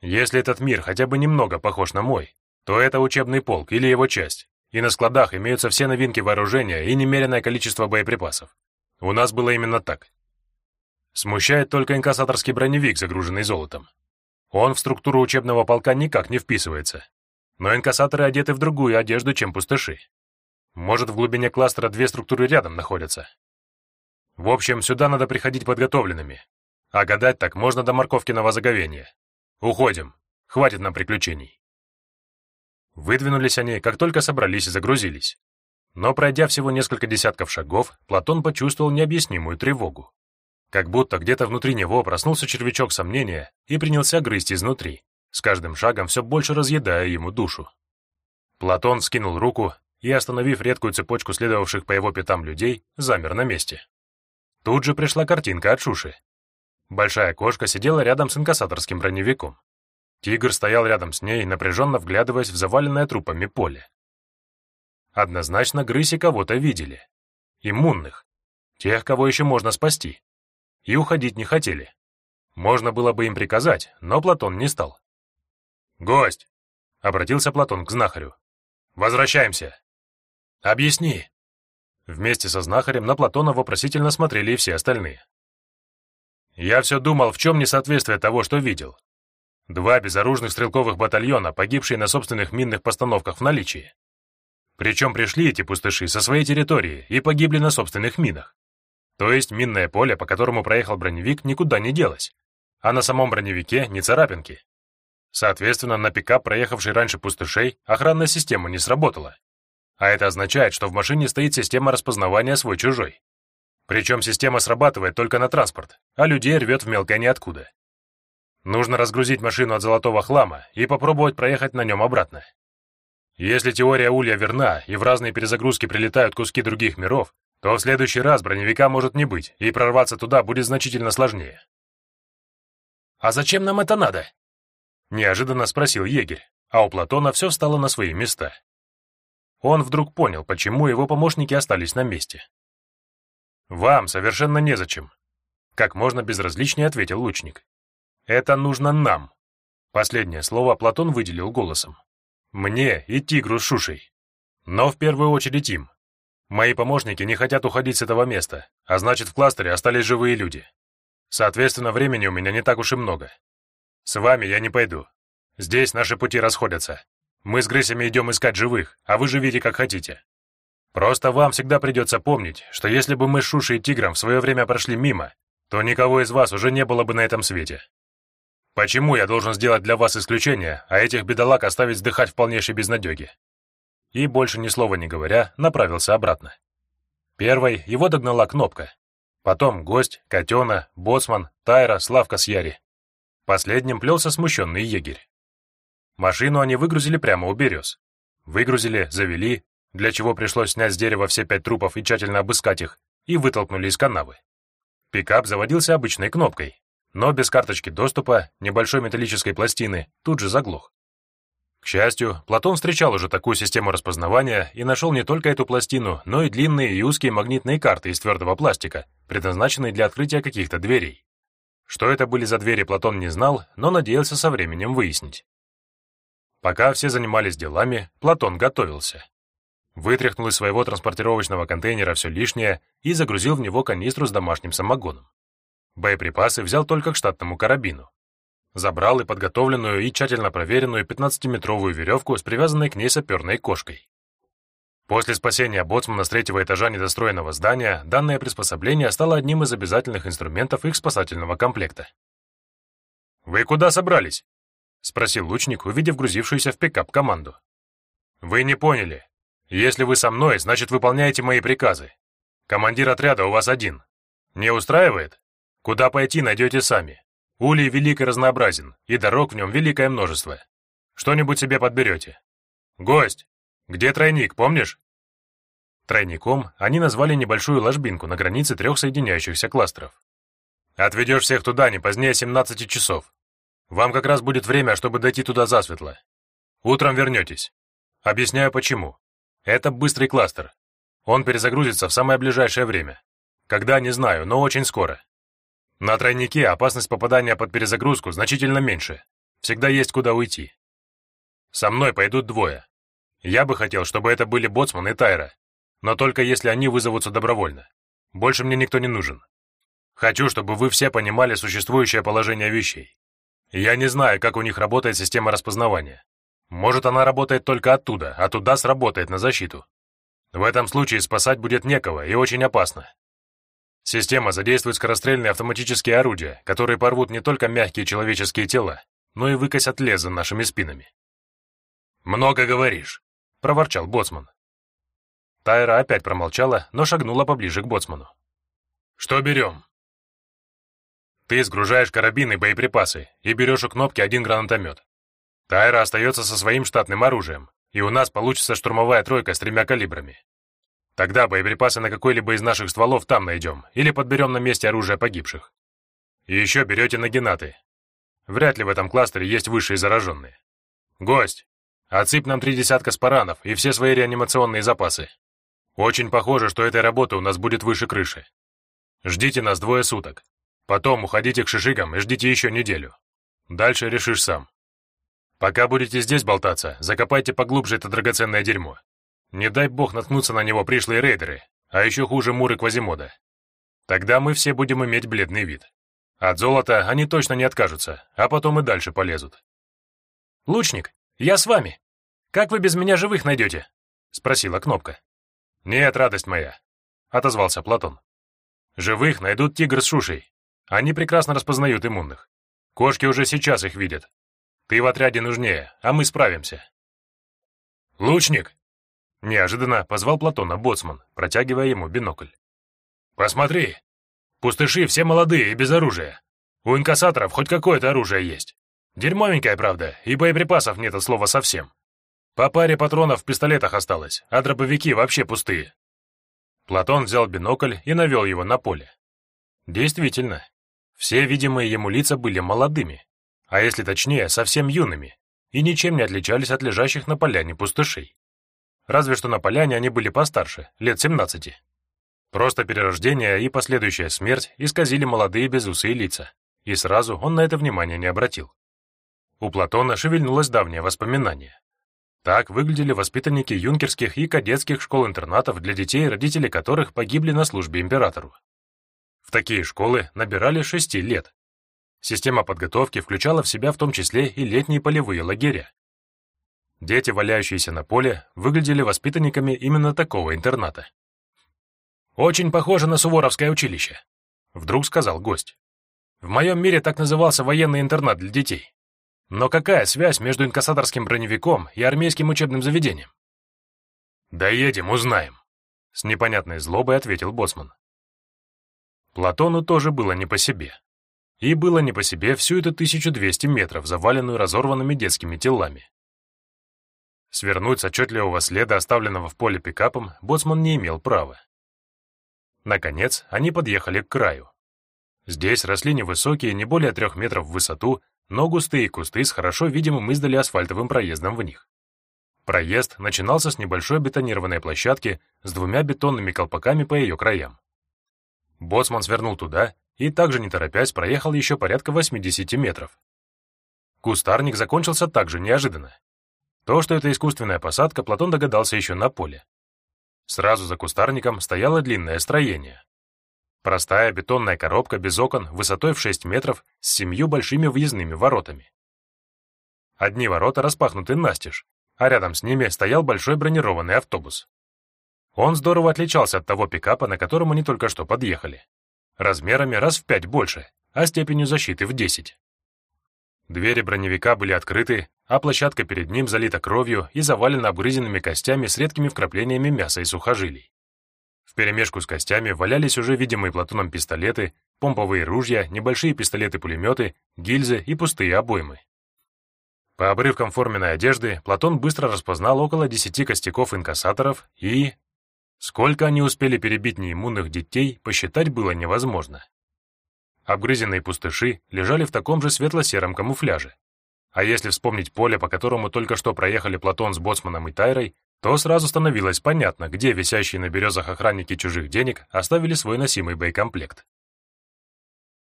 Если этот мир хотя бы немного похож на мой, то это учебный полк или его часть, и на складах имеются все новинки вооружения и немеренное количество боеприпасов. У нас было именно так. Смущает только инкассаторский броневик, загруженный золотом. Он в структуру учебного полка никак не вписывается. Но инкассаторы одеты в другую одежду, чем пустыши. Может, в глубине кластера две структуры рядом находятся. В общем, сюда надо приходить подготовленными. А гадать так можно до морковкиного заговения. Уходим. Хватит нам приключений. Выдвинулись они, как только собрались и загрузились. Но пройдя всего несколько десятков шагов, Платон почувствовал необъяснимую тревогу. Как будто где-то внутри него проснулся червячок сомнения и принялся грызть изнутри, с каждым шагом все больше разъедая ему душу. Платон скинул руку и, остановив редкую цепочку следовавших по его пятам людей, замер на месте. Тут же пришла картинка от Шуши. Большая кошка сидела рядом с инкассаторским броневиком. Тигр стоял рядом с ней, напряженно вглядываясь в заваленное трупами поле. Однозначно грыси кого-то видели. Иммунных. Тех, кого еще можно спасти и уходить не хотели. Можно было бы им приказать, но Платон не стал. «Гость!» — обратился Платон к знахарю. «Возвращаемся!» «Объясни!» Вместе со знахарем на Платона вопросительно смотрели и все остальные. «Я все думал, в чем несоответствие того, что видел. Два безоружных стрелковых батальона, погибшие на собственных минных постановках в наличии. Причем пришли эти пустыши со своей территории и погибли на собственных минах. То есть минное поле, по которому проехал броневик, никуда не делось, а на самом броневике ни царапинки. Соответственно, на пикап, проехавший раньше пустышей, охранная система не сработала. А это означает, что в машине стоит система распознавания свой-чужой. Причем система срабатывает только на транспорт, а людей рвет в мелкое ниоткуда. Нужно разгрузить машину от золотого хлама и попробовать проехать на нем обратно. Если теория Улья верна и в разные перезагрузки прилетают куски других миров, то в следующий раз броневика может не быть, и прорваться туда будет значительно сложнее. «А зачем нам это надо?» — неожиданно спросил егерь, а у Платона все встало на свои места. Он вдруг понял, почему его помощники остались на месте. «Вам совершенно незачем», — как можно безразличнее ответил лучник. «Это нужно нам». Последнее слово Платон выделил голосом. «Мне и тигру с Шушей. Но в первую очередь им, Мои помощники не хотят уходить с этого места, а значит, в кластере остались живые люди. Соответственно, времени у меня не так уж и много. С вами я не пойду. Здесь наши пути расходятся. Мы с грысями идем искать живых, а вы живите как хотите. Просто вам всегда придется помнить, что если бы мы с Шушей и Тигром в свое время прошли мимо, то никого из вас уже не было бы на этом свете. Почему я должен сделать для вас исключение, а этих бедолаг оставить вздыхать в полнейшей безнадеге? и, больше ни слова не говоря, направился обратно. Первой его догнала кнопка. Потом гость, котена, боцман, Тайра, Славка с Яри. Последним плелся смущенный егерь. Машину они выгрузили прямо у берез. Выгрузили, завели, для чего пришлось снять с дерева все пять трупов и тщательно обыскать их, и вытолкнули из канавы. Пикап заводился обычной кнопкой, но без карточки доступа, небольшой металлической пластины, тут же заглох. К счастью, Платон встречал уже такую систему распознавания и нашел не только эту пластину, но и длинные и узкие магнитные карты из твердого пластика, предназначенные для открытия каких-то дверей. Что это были за двери, Платон не знал, но надеялся со временем выяснить. Пока все занимались делами, Платон готовился. Вытряхнул из своего транспортировочного контейнера все лишнее и загрузил в него канистру с домашним самогоном. Боеприпасы взял только к штатному карабину. Забрал и подготовленную и тщательно проверенную 15-метровую веревку с привязанной к ней саперной кошкой. После спасения боцмана с третьего этажа недостроенного здания, данное приспособление стало одним из обязательных инструментов их спасательного комплекта. «Вы куда собрались?» — спросил лучник, увидев грузившуюся в пикап команду. «Вы не поняли. Если вы со мной, значит, выполняете мои приказы. Командир отряда у вас один. Не устраивает? Куда пойти, найдете сами. Улей велик и разнообразен, и дорог в нем великое множество. Что-нибудь себе подберете. Гость, где тройник, помнишь? Тройником они назвали небольшую ложбинку на границе трех соединяющихся кластеров. «Отведешь всех туда не позднее 17 часов. Вам как раз будет время, чтобы дойти туда засветло. Утром вернетесь. Объясняю почему. Это быстрый кластер. Он перезагрузится в самое ближайшее время. Когда, не знаю, но очень скоро. На тройнике опасность попадания под перезагрузку значительно меньше. Всегда есть куда уйти. Со мной пойдут двое. Я бы хотел, чтобы это были Боцман и Тайра, но только если они вызовутся добровольно. Больше мне никто не нужен. Хочу, чтобы вы все понимали существующее положение вещей. Я не знаю, как у них работает система распознавания. Может, она работает только оттуда, а туда сработает на защиту. В этом случае спасать будет некого и очень опасно. Система задействует скорострельные автоматические орудия, которые порвут не только мягкие человеческие тела, но и выкосят лес за нашими спинами. «Много говоришь», — проворчал Боцман. Тайра опять промолчала, но шагнула поближе к Боцману. «Что берем?» «Ты сгружаешь карабины и боеприпасы и берешь у кнопки один гранатомет. Тайра остается со своим штатным оружием, и у нас получится штурмовая тройка с тремя калибрами. Тогда боеприпасы на какой-либо из наших стволов там найдем или подберем на месте оружие погибших. И еще берете нагинаты. Вряд ли в этом кластере есть высшие зараженные. Гость, отсыпь нам три десятка спаранов и все свои реанимационные запасы. Очень похоже, что этой работы у нас будет выше крыши. Ждите нас двое суток. Потом уходите к шишигам и ждите еще неделю. Дальше решишь сам. Пока будете здесь болтаться, закопайте поглубже это драгоценное дерьмо. Не дай бог наткнуться на него пришлые рейдеры, а еще хуже Муры Квазимода. Тогда мы все будем иметь бледный вид. От золота они точно не откажутся, а потом и дальше полезут. «Лучник, я с вами. Как вы без меня живых найдете?» — спросила Кнопка. «Нет, радость моя», — отозвался Платон. «Живых найдут тигр с шушей. Они прекрасно распознают иммунных. Кошки уже сейчас их видят. Ты в отряде нужнее, а мы справимся». «Лучник!» Неожиданно позвал Платона боцман, протягивая ему бинокль. «Посмотри! Пустыши все молодые и без оружия. У инкассаторов хоть какое-то оружие есть. Дерьмовенькое, правда, и боеприпасов нет от слова совсем. По паре патронов в пистолетах осталось, а дробовики вообще пустые». Платон взял бинокль и навел его на поле. Действительно, все видимые ему лица были молодыми, а если точнее, совсем юными, и ничем не отличались от лежащих на поляне пустышей. Разве что на поляне они были постарше, лет 17. Просто перерождение и последующая смерть исказили молодые безусые лица, и сразу он на это внимание не обратил. У Платона шевельнулось давнее воспоминание. Так выглядели воспитанники юнкерских и кадетских школ-интернатов для детей, родители которых погибли на службе императору. В такие школы набирали шести лет. Система подготовки включала в себя в том числе и летние полевые лагеря, Дети, валяющиеся на поле, выглядели воспитанниками именно такого интерната. «Очень похоже на Суворовское училище», — вдруг сказал гость. «В моем мире так назывался военный интернат для детей. Но какая связь между инкассаторским броневиком и армейским учебным заведением?» «Доедем, узнаем», — с непонятной злобой ответил Боцман. Платону тоже было не по себе. И было не по себе всю эту 1200 метров, заваленную разорванными детскими телами. Свернуть с отчетливого следа, оставленного в поле пикапом, боцман не имел права. Наконец, они подъехали к краю. Здесь росли невысокие, не более трех метров в высоту, но густые кусты с хорошо видимым издали асфальтовым проездом в них. Проезд начинался с небольшой бетонированной площадки с двумя бетонными колпаками по ее краям. Боцман свернул туда и, также не торопясь, проехал еще порядка 80 метров. Кустарник закончился также неожиданно. То, что это искусственная посадка, Платон догадался еще на поле. Сразу за кустарником стояло длинное строение. Простая бетонная коробка без окон, высотой в 6 метров, с семью большими въездными воротами. Одни ворота распахнуты настежь, а рядом с ними стоял большой бронированный автобус. Он здорово отличался от того пикапа, на котором они только что подъехали. Размерами раз в пять больше, а степенью защиты в 10. Двери броневика были открыты, а площадка перед ним залита кровью и завалена обгрызенными костями с редкими вкраплениями мяса и сухожилий. Вперемешку с костями валялись уже видимые Платоном пистолеты, помповые ружья, небольшие пистолеты-пулеметы, гильзы и пустые обоймы. По обрывкам форменной одежды Платон быстро распознал около десяти костяков инкассаторов и... Сколько они успели перебить неиммунных детей, посчитать было невозможно. Обгрызенные пустыши лежали в таком же светло-сером камуфляже. А если вспомнить поле, по которому только что проехали Платон с Боцманом и Тайрой, то сразу становилось понятно, где висящие на березах охранники чужих денег оставили свой носимый боекомплект.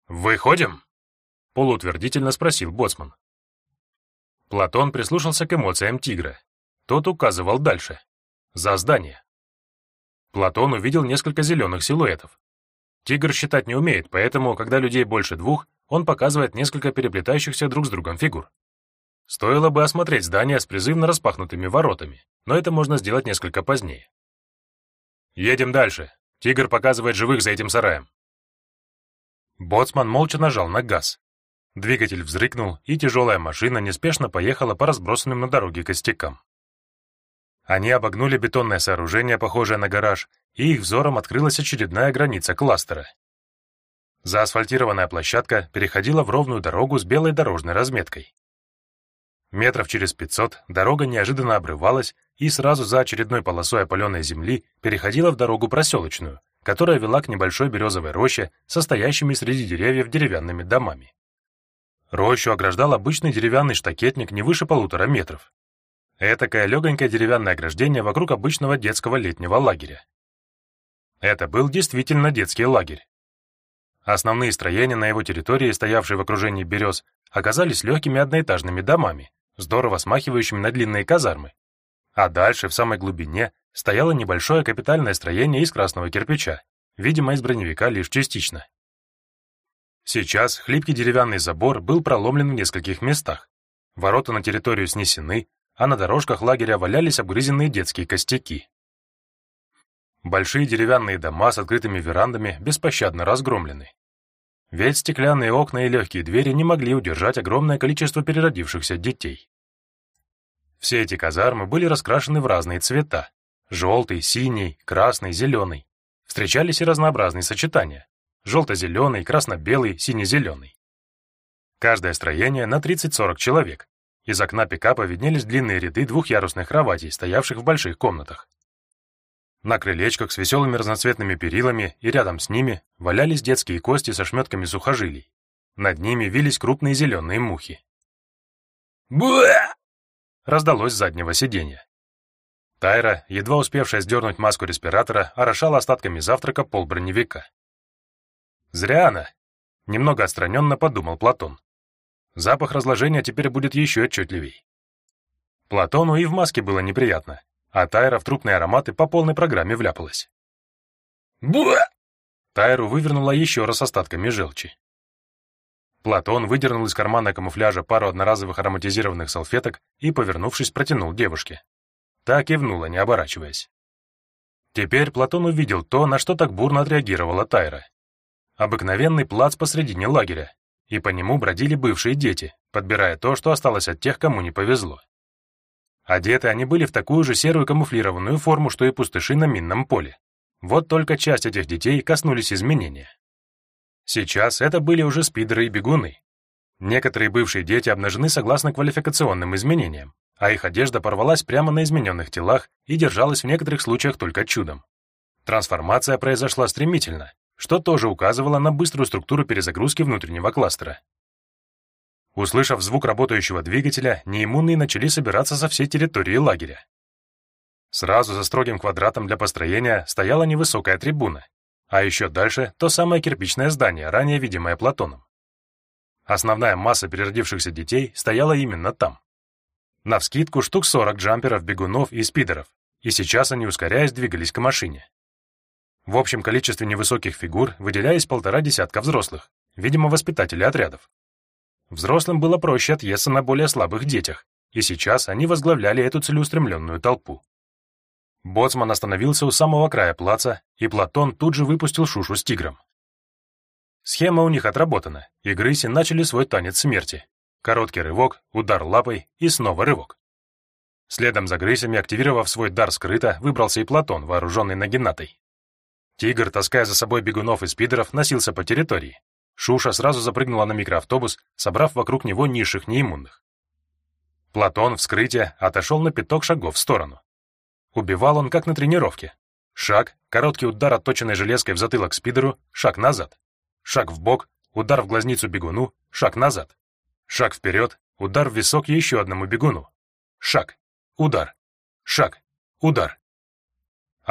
«Выходим?» — полуутвердительно спросил Боцман. Платон прислушался к эмоциям тигра. Тот указывал дальше. За здание. Платон увидел несколько зеленых силуэтов. Тигр считать не умеет, поэтому, когда людей больше двух, он показывает несколько переплетающихся друг с другом фигур. Стоило бы осмотреть здание с призывно распахнутыми воротами, но это можно сделать несколько позднее. «Едем дальше. Тигр показывает живых за этим сараем». Боцман молча нажал на газ. Двигатель взрыкнул, и тяжелая машина неспешно поехала по разбросанным на дороге костякам. Они обогнули бетонное сооружение, похожее на гараж, и их взором открылась очередная граница кластера. Заасфальтированная площадка переходила в ровную дорогу с белой дорожной разметкой. Метров через 500 дорога неожиданно обрывалась и сразу за очередной полосой опаленной земли переходила в дорогу проселочную, которая вела к небольшой березовой роще, состоящими среди деревьев деревянными домами. Рощу ограждал обычный деревянный штакетник не выше полутора метров. Этакое легонькое деревянное ограждение вокруг обычного детского летнего лагеря. Это был действительно детский лагерь. Основные строения на его территории, стоявшие в окружении берез, оказались легкими одноэтажными домами, здорово смахивающими на длинные казармы. А дальше, в самой глубине, стояло небольшое капитальное строение из красного кирпича, видимо, из броневика лишь частично. Сейчас хлипкий деревянный забор был проломлен в нескольких местах. Ворота на территорию снесены, а на дорожках лагеря валялись обгрызенные детские костяки. Большие деревянные дома с открытыми верандами беспощадно разгромлены. Ведь стеклянные окна и легкие двери не могли удержать огромное количество переродившихся детей. Все эти казармы были раскрашены в разные цвета — желтый, синий, красный, зеленый. Встречались и разнообразные сочетания — желто-зеленый, красно-белый, сине-зеленый. Каждое строение на 30-40 человек. Из окна пикапа виднелись длинные ряды двухъярусных кроватей, стоявших в больших комнатах. На крылечках с веселыми разноцветными перилами и рядом с ними валялись детские кости со шметками сухожилий. Над ними вились крупные зеленые мухи. «Буэ!» раздалось с заднего сиденья. Тайра, едва успевшая сдернуть маску респиратора, орошала остатками завтрака пол броневика. «Зря она!» — немного отстраненно подумал Платон. Запах разложения теперь будет еще отчетливей. Платону и в маске было неприятно, а Тайра в трупные ароматы по полной программе вляпалась. «Буэ!» Тайру вывернула еще раз остатками желчи. Платон выдернул из кармана камуфляжа пару одноразовых ароматизированных салфеток и, повернувшись, протянул девушке. Та кивнула, не оборачиваясь. Теперь Платон увидел то, на что так бурно отреагировала Тайра. Обыкновенный плац посредине лагеря, и по нему бродили бывшие дети, подбирая то, что осталось от тех, кому не повезло. Одеты они были в такую же серую камуфлированную форму, что и пустыши на минном поле. Вот только часть этих детей коснулись изменения. Сейчас это были уже спидеры и бегуны. Некоторые бывшие дети обнажены согласно квалификационным изменениям, а их одежда порвалась прямо на измененных телах и держалась в некоторых случаях только чудом. Трансформация произошла стремительно, что тоже указывало на быструю структуру перезагрузки внутреннего кластера. Услышав звук работающего двигателя, неиммунные начали собираться со всей территории лагеря. Сразу за строгим квадратом для построения стояла невысокая трибуна, а еще дальше то самое кирпичное здание, ранее видимое Платоном. Основная масса переродившихся детей стояла именно там. Навскидку штук 40 джамперов, бегунов и спидеров, и сейчас они, ускоряясь, двигались к машине. В общем количестве невысоких фигур выделялись полтора десятка взрослых, видимо, воспитатели отрядов. Взрослым было проще отъесться на более слабых детях, и сейчас они возглавляли эту целеустремленную толпу. Боцман остановился у самого края плаца, и Платон тут же выпустил шушу с тигром. Схема у них отработана, и грыси начали свой танец смерти. Короткий рывок, удар лапой и снова рывок. Следом за грысями, активировав свой дар скрыто, выбрался и Платон, вооруженный нагинатой. Тигр, таская за собой бегунов и спидеров, носился по территории. Шуша сразу запрыгнула на микроавтобус, собрав вокруг него низших неиммунных. Платон, вскрытие, отошел на пяток шагов в сторону. Убивал он как на тренировке. Шаг, короткий удар отточенной железкой в затылок спидеру, шаг назад. Шаг в бок, удар в глазницу бегуну, шаг назад. Шаг вперед, удар в висок еще одному бегуну. Шаг, удар, шаг, удар.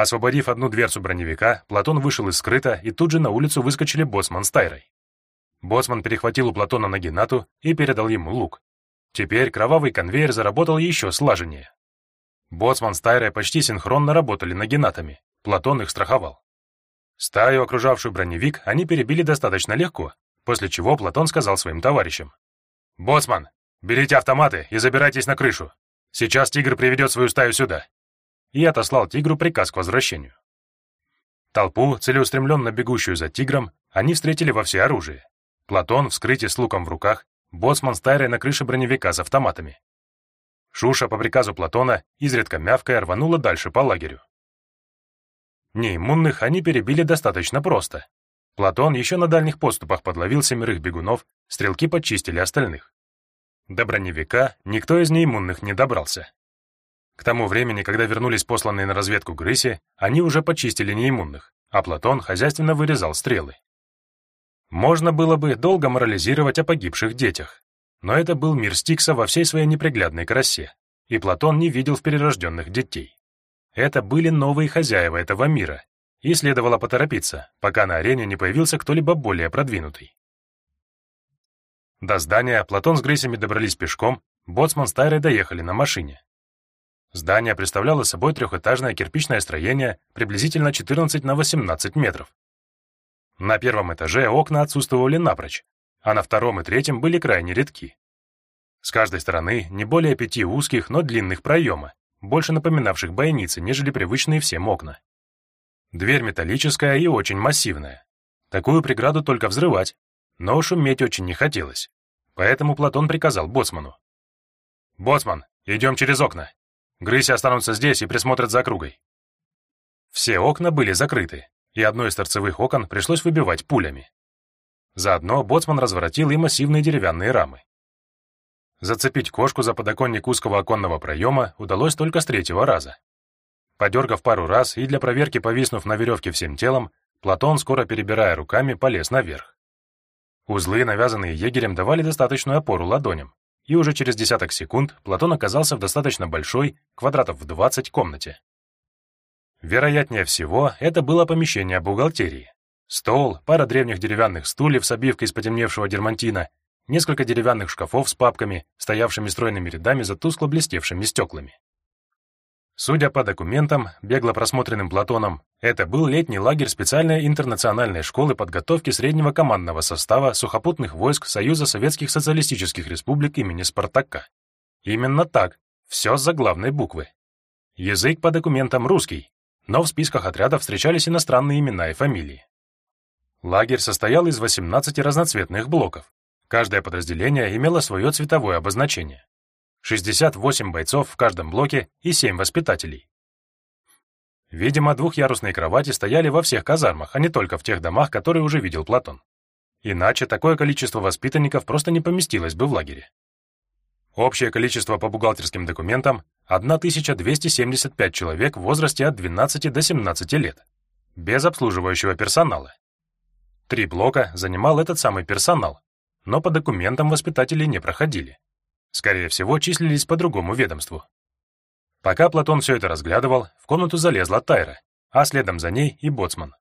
Освободив одну дверцу броневика, Платон вышел из скрыта, и тут же на улицу выскочили боцман с Тайрой. Боцман перехватил у Платона нагинату и передал ему лук. Теперь кровавый конвейер заработал еще слаженнее. Боцман с Тайрой почти синхронно работали нагинатами. Платон их страховал. Стаю, окружавшую броневик, они перебили достаточно легко, после чего Платон сказал своим товарищам. «Боцман, берите автоматы и забирайтесь на крышу. Сейчас тигр приведет свою стаю сюда». И отослал тигру приказ к возвращению. Толпу, целеустремленно бегущую за тигром, они встретили во всеоружии. Платон в скрытии с луком в руках, боцман с на крыше броневика с автоматами. Шуша по приказу Платона, изредка мявкая, рванула дальше по лагерю. Неиммунных они перебили достаточно просто. Платон еще на дальних подступах подловил семерых бегунов, стрелки подчистили остальных. До броневика никто из неиммунных не добрался. К тому времени, когда вернулись посланные на разведку грыси, они уже почистили неиммунных, а Платон хозяйственно вырезал стрелы. Можно было бы долго морализировать о погибших детях, но это был мир Стикса во всей своей неприглядной красе, и Платон не видел в перерожденных детей. Это были новые хозяева этого мира, и следовало поторопиться, пока на арене не появился кто-либо более продвинутый. До здания Платон с Грейсами добрались пешком, Боцман с Тайрой доехали на машине. Здание представляло собой трехэтажное кирпичное строение приблизительно 14 на 18 метров, на первом этаже окна отсутствовали напрочь, а на втором и третьем были крайне редки. С каждой стороны не более пяти узких, но длинных проема, больше напоминавших бойницы, нежели привычные всем окна. Дверь металлическая и очень массивная. Такую преграду только взрывать, но шуметь очень не хотелось. Поэтому Платон приказал боцману. «Боцман, идем через окна. Грыси останутся здесь и присмотрят за округой». Все окна были закрыты, и одно из торцевых окон пришлось выбивать пулями. Заодно боцман разворотил и массивные деревянные рамы. Зацепить кошку за подоконник узкого оконного проема удалось только с третьего раза. Подергав пару раз и для проверки повиснув на веревке всем телом, Платон, скоро перебирая руками, полез наверх. Узлы, навязанные егерем, давали достаточную опору ладоням, и уже через десяток секунд Платон оказался в достаточно большой, квадратов в 20, комнате. Вероятнее всего, это было помещение бухгалтерии. Стол, пара древних деревянных стульев с обивкой из потемневшего дермантина, несколько деревянных шкафов с папками, стоявшими стройными рядами за тускло блестевшими стеклами. Судя по документам, бегло просмотренным Платоном, это был летний лагерь специальной интернациональной школы подготовки среднего командного состава сухопутных войск Союза Советских Социалистических Республик имени Спартака. Именно так, все с заглавной буквы. Язык по документам русский, но в списках отрядов встречались иностранные имена и фамилии. Лагерь состоял из 18 разноцветных блоков. Каждое подразделение имело свое цветовое обозначение. 68 бойцов в каждом блоке и 7 воспитателей. Видимо, двухъярусные кровати стояли во всех казармах, а не только в тех домах, которые уже видел Платон. Иначе такое количество воспитанников просто не поместилось бы в лагере. Общее количество по бухгалтерским документам 1275 человек в возрасте от 12 до 17 лет, без обслуживающего персонала. Три блока занимал этот самый персонал, но по документам воспитатели не проходили. Скорее всего, числились по другому ведомству. Пока Платон все это разглядывал, в комнату залезла Тайра, а следом за ней и боцман.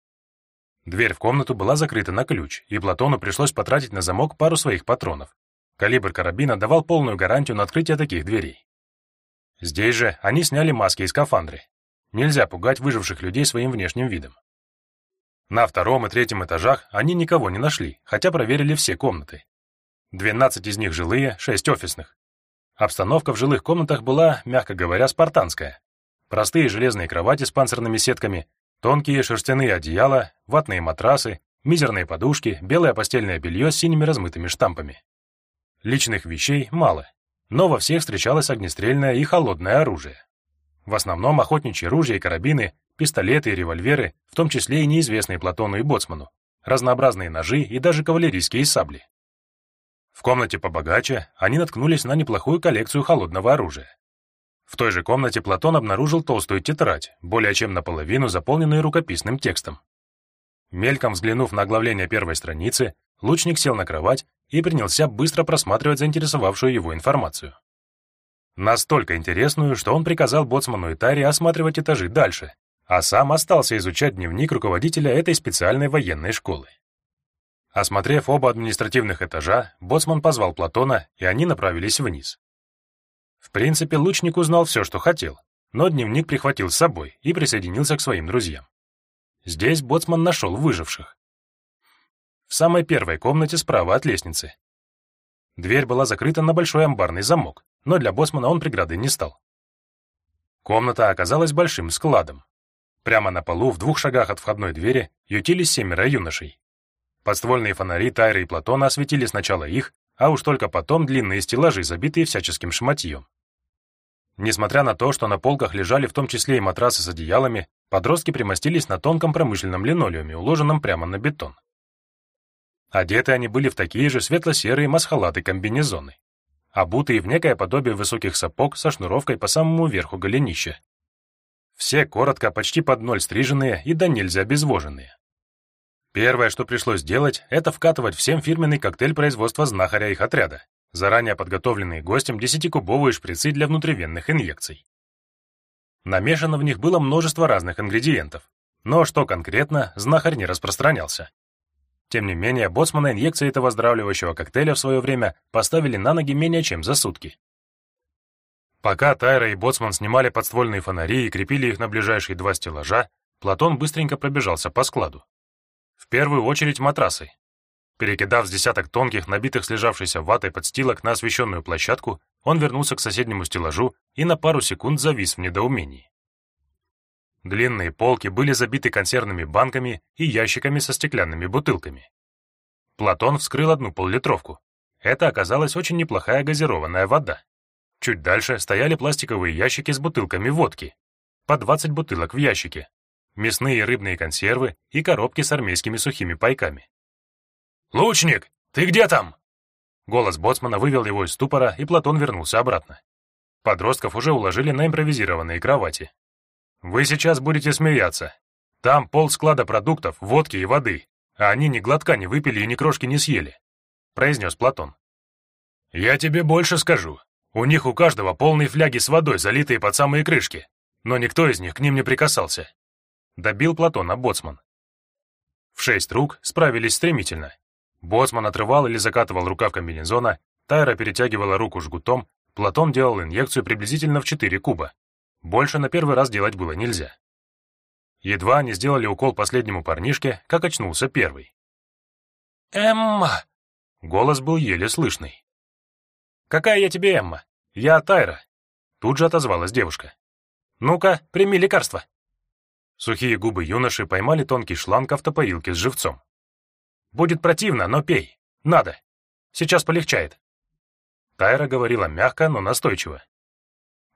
Дверь в комнату была закрыта на ключ, и Платону пришлось потратить на замок пару своих патронов. Калибр карабина давал полную гарантию на открытие таких дверей. Здесь же они сняли маски и скафандры. Нельзя пугать выживших людей своим внешним видом. На втором и третьем этажах они никого не нашли, хотя проверили все комнаты. 12 из них жилые, 6 офисных. Обстановка в жилых комнатах была, мягко говоря, спартанская. Простые железные кровати с панцирными сетками, тонкие шерстяные одеяла, ватные матрасы, мизерные подушки, белое постельное белье с синими размытыми штампами. Личных вещей мало, но во всех встречалось огнестрельное и холодное оружие. В основном охотничьи ружья и карабины, пистолеты и револьверы, в том числе и неизвестные Платону и Боцману, разнообразные ножи и даже кавалерийские сабли. В комнате побогаче они наткнулись на неплохую коллекцию холодного оружия. В той же комнате Платон обнаружил толстую тетрадь, более чем наполовину заполненную рукописным текстом. Мельком взглянув на оглавление первой страницы, лучник сел на кровать и принялся быстро просматривать заинтересовавшую его информацию. Настолько интересную, что он приказал боцману Таре осматривать этажи дальше, а сам остался изучать дневник руководителя этой специальной военной школы. Осмотрев оба административных этажа, боцман позвал Платона, и они направились вниз. В принципе, лучник узнал все, что хотел, но дневник прихватил с собой и присоединился к своим друзьям. Здесь боцман нашел выживших. В самой первой комнате справа от лестницы. Дверь была закрыта на большой амбарный замок, но для боцмана он преградой не стал. Комната оказалась большим складом. Прямо на полу, в двух шагах от входной двери, ютились семеро юношей. Подствольные фонари Тайры и Платона осветили сначала их, а уж только потом длинные стеллажи, забитые всяческим шматьем. Несмотря на то, что на полках лежали в том числе и матрасы с одеялами, подростки примостились на тонком промышленном линолеуме, уложенном прямо на бетон. Одеты они были в такие же светло-серые масхалаты-комбинезоны, обутые в некое подобие высоких сапог со шнуровкой по самому верху голенища. Все коротко, почти под ноль стриженные и до нельзя обезвоженные. Первое, что пришлось сделать, это вкатывать всем фирменный коктейль производства знахаря их отряда, заранее подготовленные гостем десятикубовые шприцы для внутривенных инъекций. Намешано в них было множество разных ингредиентов, но что конкретно, знахарь не распространялся. Тем не менее, боцмана инъекции этого оздоравливающего коктейля в свое время поставили на ноги менее чем за сутки. Пока Тайра и боцман снимали подствольные фонари и крепили их на ближайшие два стеллажа, Платон быстренько пробежался по складу. В первую очередь матрасы. Перекидав с десяток тонких, набитых слежавшейся ватой подстилок на освещенную площадку, он вернулся к соседнему стеллажу и на пару секунд завис в недоумении. Длинные полки были забиты консервными банками и ящиками со стеклянными бутылками. Платон вскрыл одну поллитровку. Это оказалась очень неплохая газированная вода. Чуть дальше стояли пластиковые ящики с бутылками водки. По 20 бутылок в ящике, мясные и рыбные консервы и коробки с армейскими сухими пайками. «Лучник, ты где там?» Голос боцмана вывел его из ступора, и Платон вернулся обратно. Подростков уже уложили на импровизированные кровати. «Вы сейчас будете смеяться. Там пол склада продуктов, водки и воды, а они ни глотка не выпили и ни крошки не съели», — произнес Платон. «Я тебе больше скажу. У них у каждого полные фляги с водой, залитые под самые крышки, но никто из них к ним не прикасался добил Платона боцман. В шесть рук справились стремительно. Боцман отрывал или закатывал рукав комбинезона, Тайра перетягивала руку жгутом, Платон делал инъекцию приблизительно в четыре куба. Больше на первый раз делать было нельзя. Едва они сделали укол последнему парнишке, как очнулся первый. «Эмма!» Голос был еле слышный. «Какая я тебе Эмма? Я Тайра!» Тут же отозвалась девушка. «Ну-ка, прими лекарство!» Сухие губы юноши поймали тонкий шланг автопоилки с живцом. «Будет противно, но пей. Надо. Сейчас полегчает». Тайра говорила мягко, но настойчиво.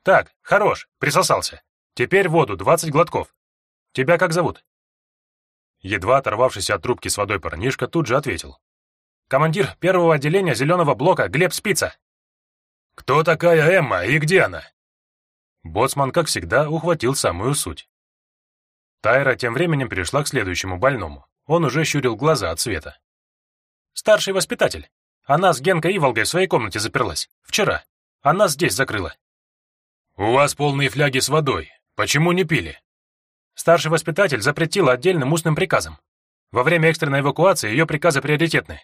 «Так, хорош, присосался. Теперь воду, двадцать глотков. Тебя как зовут?» Едва оторвавшись от трубки с водой парнишка, тут же ответил. «Командир первого отделения зеленого блока Глеб Спица». «Кто такая Эмма и где она?» Боцман, как всегда, ухватил самую суть. Тайра тем временем перешла к следующему больному. Он уже щурил глаза от света. «Старший воспитатель. Она с Генкой Иволгой в своей комнате заперлась. Вчера. Она здесь закрыла». «У вас полные фляги с водой. Почему не пили?» Старший воспитатель запретила отдельным устным приказом. Во время экстренной эвакуации ее приказы приоритетны.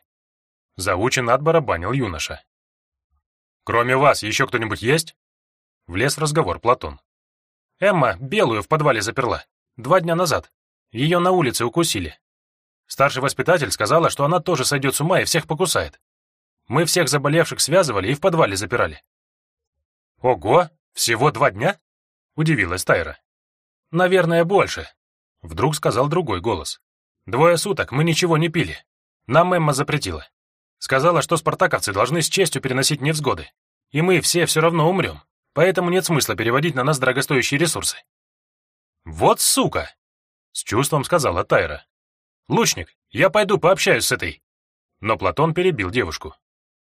Заучен отбарабанил юноша. «Кроме вас еще кто-нибудь есть?» Влез в разговор Платон. «Эмма белую в подвале заперла. Два дня назад. Ее на улице укусили. Старший воспитатель сказала, что она тоже сойдет с ума и всех покусает. Мы всех заболевших связывали и в подвале запирали. Ого, всего два дня? Удивилась Тайра. Наверное, больше. Вдруг сказал другой голос. Двое суток мы ничего не пили. Нам Эмма запретила. Сказала, что спартаковцы должны с честью переносить невзгоды. И мы все все равно умрем. Поэтому нет смысла переводить на нас дорогостоящие ресурсы. «Вот сука!» — с чувством сказала Тайра. «Лучник, я пойду пообщаюсь с этой». Но Платон перебил девушку.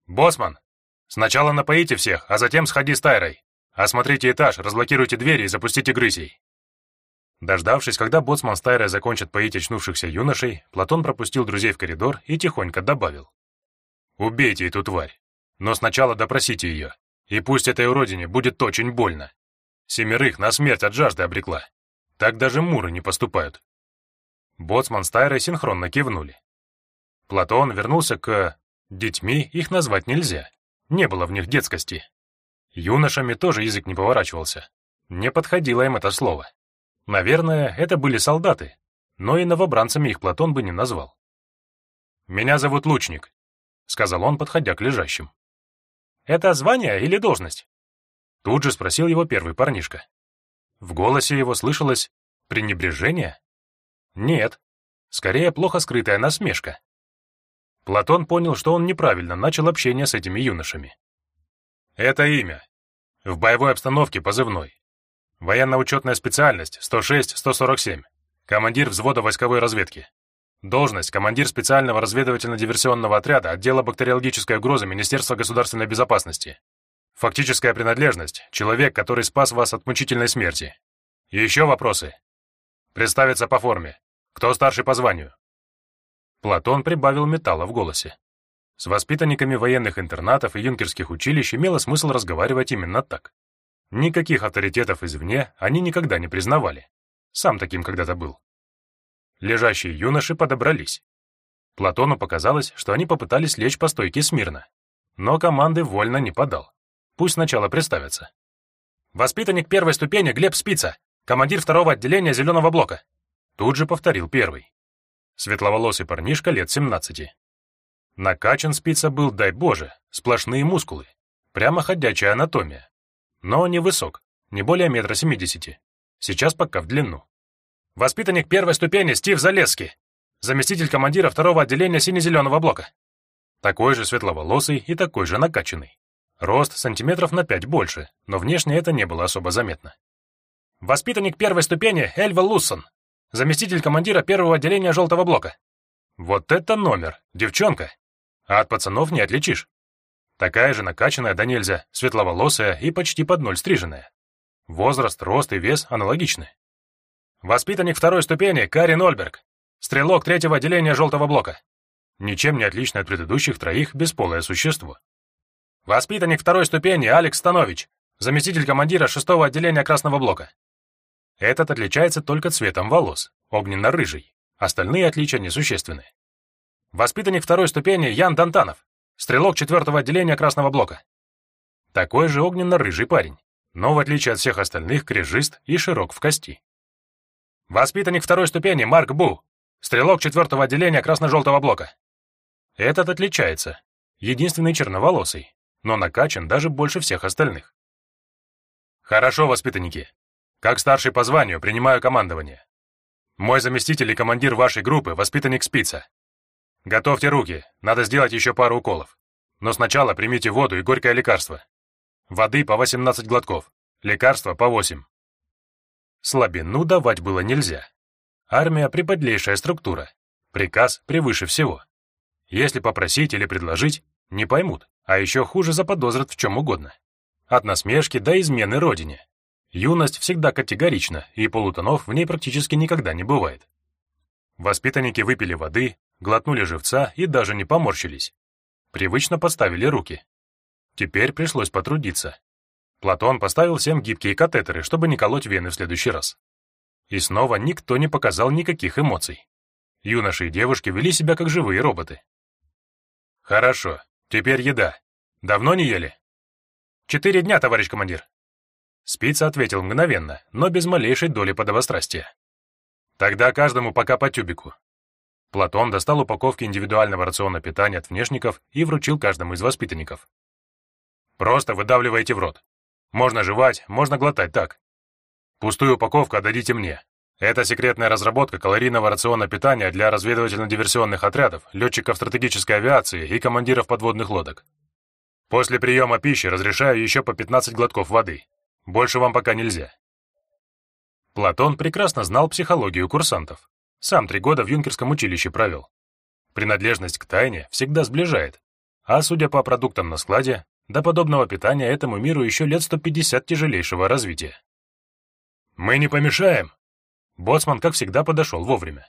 «Босман, сначала напоите всех, а затем сходи с Тайрой. Осмотрите этаж, разблокируйте двери и запустите грызей. Дождавшись, когда боцман с Тайрой закончат поить очнувшихся юношей, Платон пропустил друзей в коридор и тихонько добавил. «Убейте эту тварь, но сначала допросите ее, и пусть этой уродине будет очень больно. Семерых на смерть от жажды обрекла. Так даже муры не поступают». Боцман с Тайрой синхронно кивнули. Платон вернулся к... Детьми их назвать нельзя. Не было в них детскости. Юношами тоже язык не поворачивался. Не подходило им это слово. Наверное, это были солдаты, но и новобранцами их Платон бы не назвал. «Меня зовут Лучник», — сказал он, подходя к лежащим. «Это звание или должность?» Тут же спросил его первый парнишка. В голосе его слышалось пренебрежение? Нет, скорее плохо скрытая насмешка. Платон понял, что он неправильно начал общение с этими юношами. «Это имя. В боевой обстановке позывной. Военно-учетная специальность 106-147. Командир взвода войсковой разведки. Должность – командир специального разведывательно-диверсионного отряда отдела бактериологической угрозы Министерства государственной безопасности. Фактическая принадлежность – человек, который спас вас от мучительной смерти. Еще вопросы? Представиться по форме. Кто старший по званию? Платон прибавил металла в голосе. С воспитанниками военных интернатов и юнкерских училищ имело смысл разговаривать именно так. Никаких авторитетов извне они никогда не признавали. Сам таким когда-то был. Лежащие юноши подобрались. Платону показалось, что они попытались лечь по стойке смирно. Но команды вольно не подал. Пусть сначала представятся. «Воспитанник первой ступени Глеб Спица, командир второго отделения зеленого блока». Тут же повторил первый. Светловолосый парнишка лет 17. Накачан Спица был, дай боже, сплошные мускулы. Прямо ходячая анатомия но не высок, не более метра семидесяти. Сейчас пока в длину. Воспитанник первой ступени Стив Залесский, заместитель командира второго отделения сине-зеленого блока. Такой же светловолосый и такой же накачанный. Рост сантиметров на пять больше, но внешне это не было особо заметно. Воспитанник первой ступени Эльва Луссон, заместитель командира первого отделения желтого блока. Вот это номер, девчонка. А от пацанов не отличишь. Такая же накачанная да нельзя, светловолосая и почти под ноль стриженная. Возраст, рост и вес аналогичны. Воспитанник второй ступени Карин Ольберг, стрелок третьего отделения желтого блока. Ничем не отличный от предыдущих троих бесполое существо. Воспитанник второй ступени Алекс Станович, заместитель командира шестого отделения красного блока. Этот отличается только цветом волос, огненно-рыжий. Остальные отличия несущественны. Воспитанник второй ступени Ян Дантанов, Стрелок четвертого отделения Красного блока. Такой же огненно-рыжий парень, но в отличие от всех остальных крежист и широк в кости. Воспитанник второй ступени Марк Бу, стрелок четвертого отделения Красно-желтого блока. Этот отличается, единственный черноволосый, но накачан даже больше всех остальных. Хорошо, воспитанники. Как старший по званию принимаю командование. Мой заместитель и командир вашей группы — воспитанник Спица. Готовьте руки, надо сделать еще пару уколов. Но сначала примите воду и горькое лекарство. Воды по 18 глотков, лекарства по 8. Слабину давать было нельзя. Армия — приподлейшая структура. Приказ превыше всего. Если попросить или предложить, не поймут, а еще хуже заподозрят в чем угодно. От насмешки до измены родине. Юность всегда категорична, и полутонов в ней практически никогда не бывает. Воспитанники выпили воды, глотнули живца и даже не поморщились. Привычно подставили руки. Теперь пришлось потрудиться. Платон поставил всем гибкие катетеры, чтобы не колоть вены в следующий раз. И снова никто не показал никаких эмоций. Юноши и девушки вели себя как живые роботы. «Хорошо, теперь еда. Давно не ели?» «Четыре дня, товарищ командир». Спица ответил мгновенно, но без малейшей доли подобострастия. «Тогда каждому пока по тюбику. Платон достал упаковки индивидуального рациона питания от внешников и вручил каждому из воспитанников. «Просто выдавливайте в рот. Можно жевать, можно глотать так. Пустую упаковку отдадите мне. Это секретная разработка калорийного рациона питания для разведывательно-диверсионных отрядов, летчиков стратегической авиации и командиров подводных лодок. После приема пищи разрешаю еще по 15 глотков воды. Больше вам пока нельзя». Платон прекрасно знал психологию курсантов. Сам три года в юнкерском училище провел. Принадлежность к тайне всегда сближает, а судя по продуктам на складе, до подобного питания этому миру еще лет 150 тяжелейшего развития. «Мы не помешаем!» Боцман, как всегда, подошел вовремя.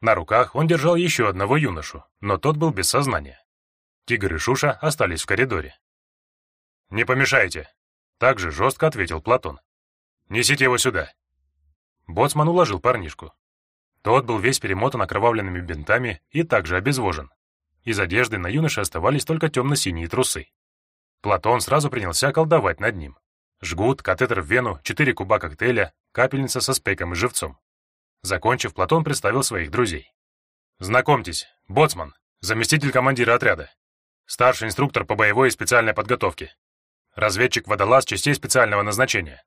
На руках он держал еще одного юношу, но тот был без сознания. Тигр и Шуша остались в коридоре. «Не помешайте!» — также жестко ответил Платон. «Несите его сюда!» Боцман уложил парнишку. Тот был весь перемотан окровавленными бинтами и также обезвожен. Из одежды на юноше оставались только темно-синие трусы. Платон сразу принялся колдовать над ним. Жгут, катетер в вену, четыре куба коктейля, капельница со спеком и живцом. Закончив, Платон представил своих друзей. «Знакомьтесь, Боцман, заместитель командира отряда, старший инструктор по боевой и специальной подготовке, разведчик-водолаз частей специального назначения.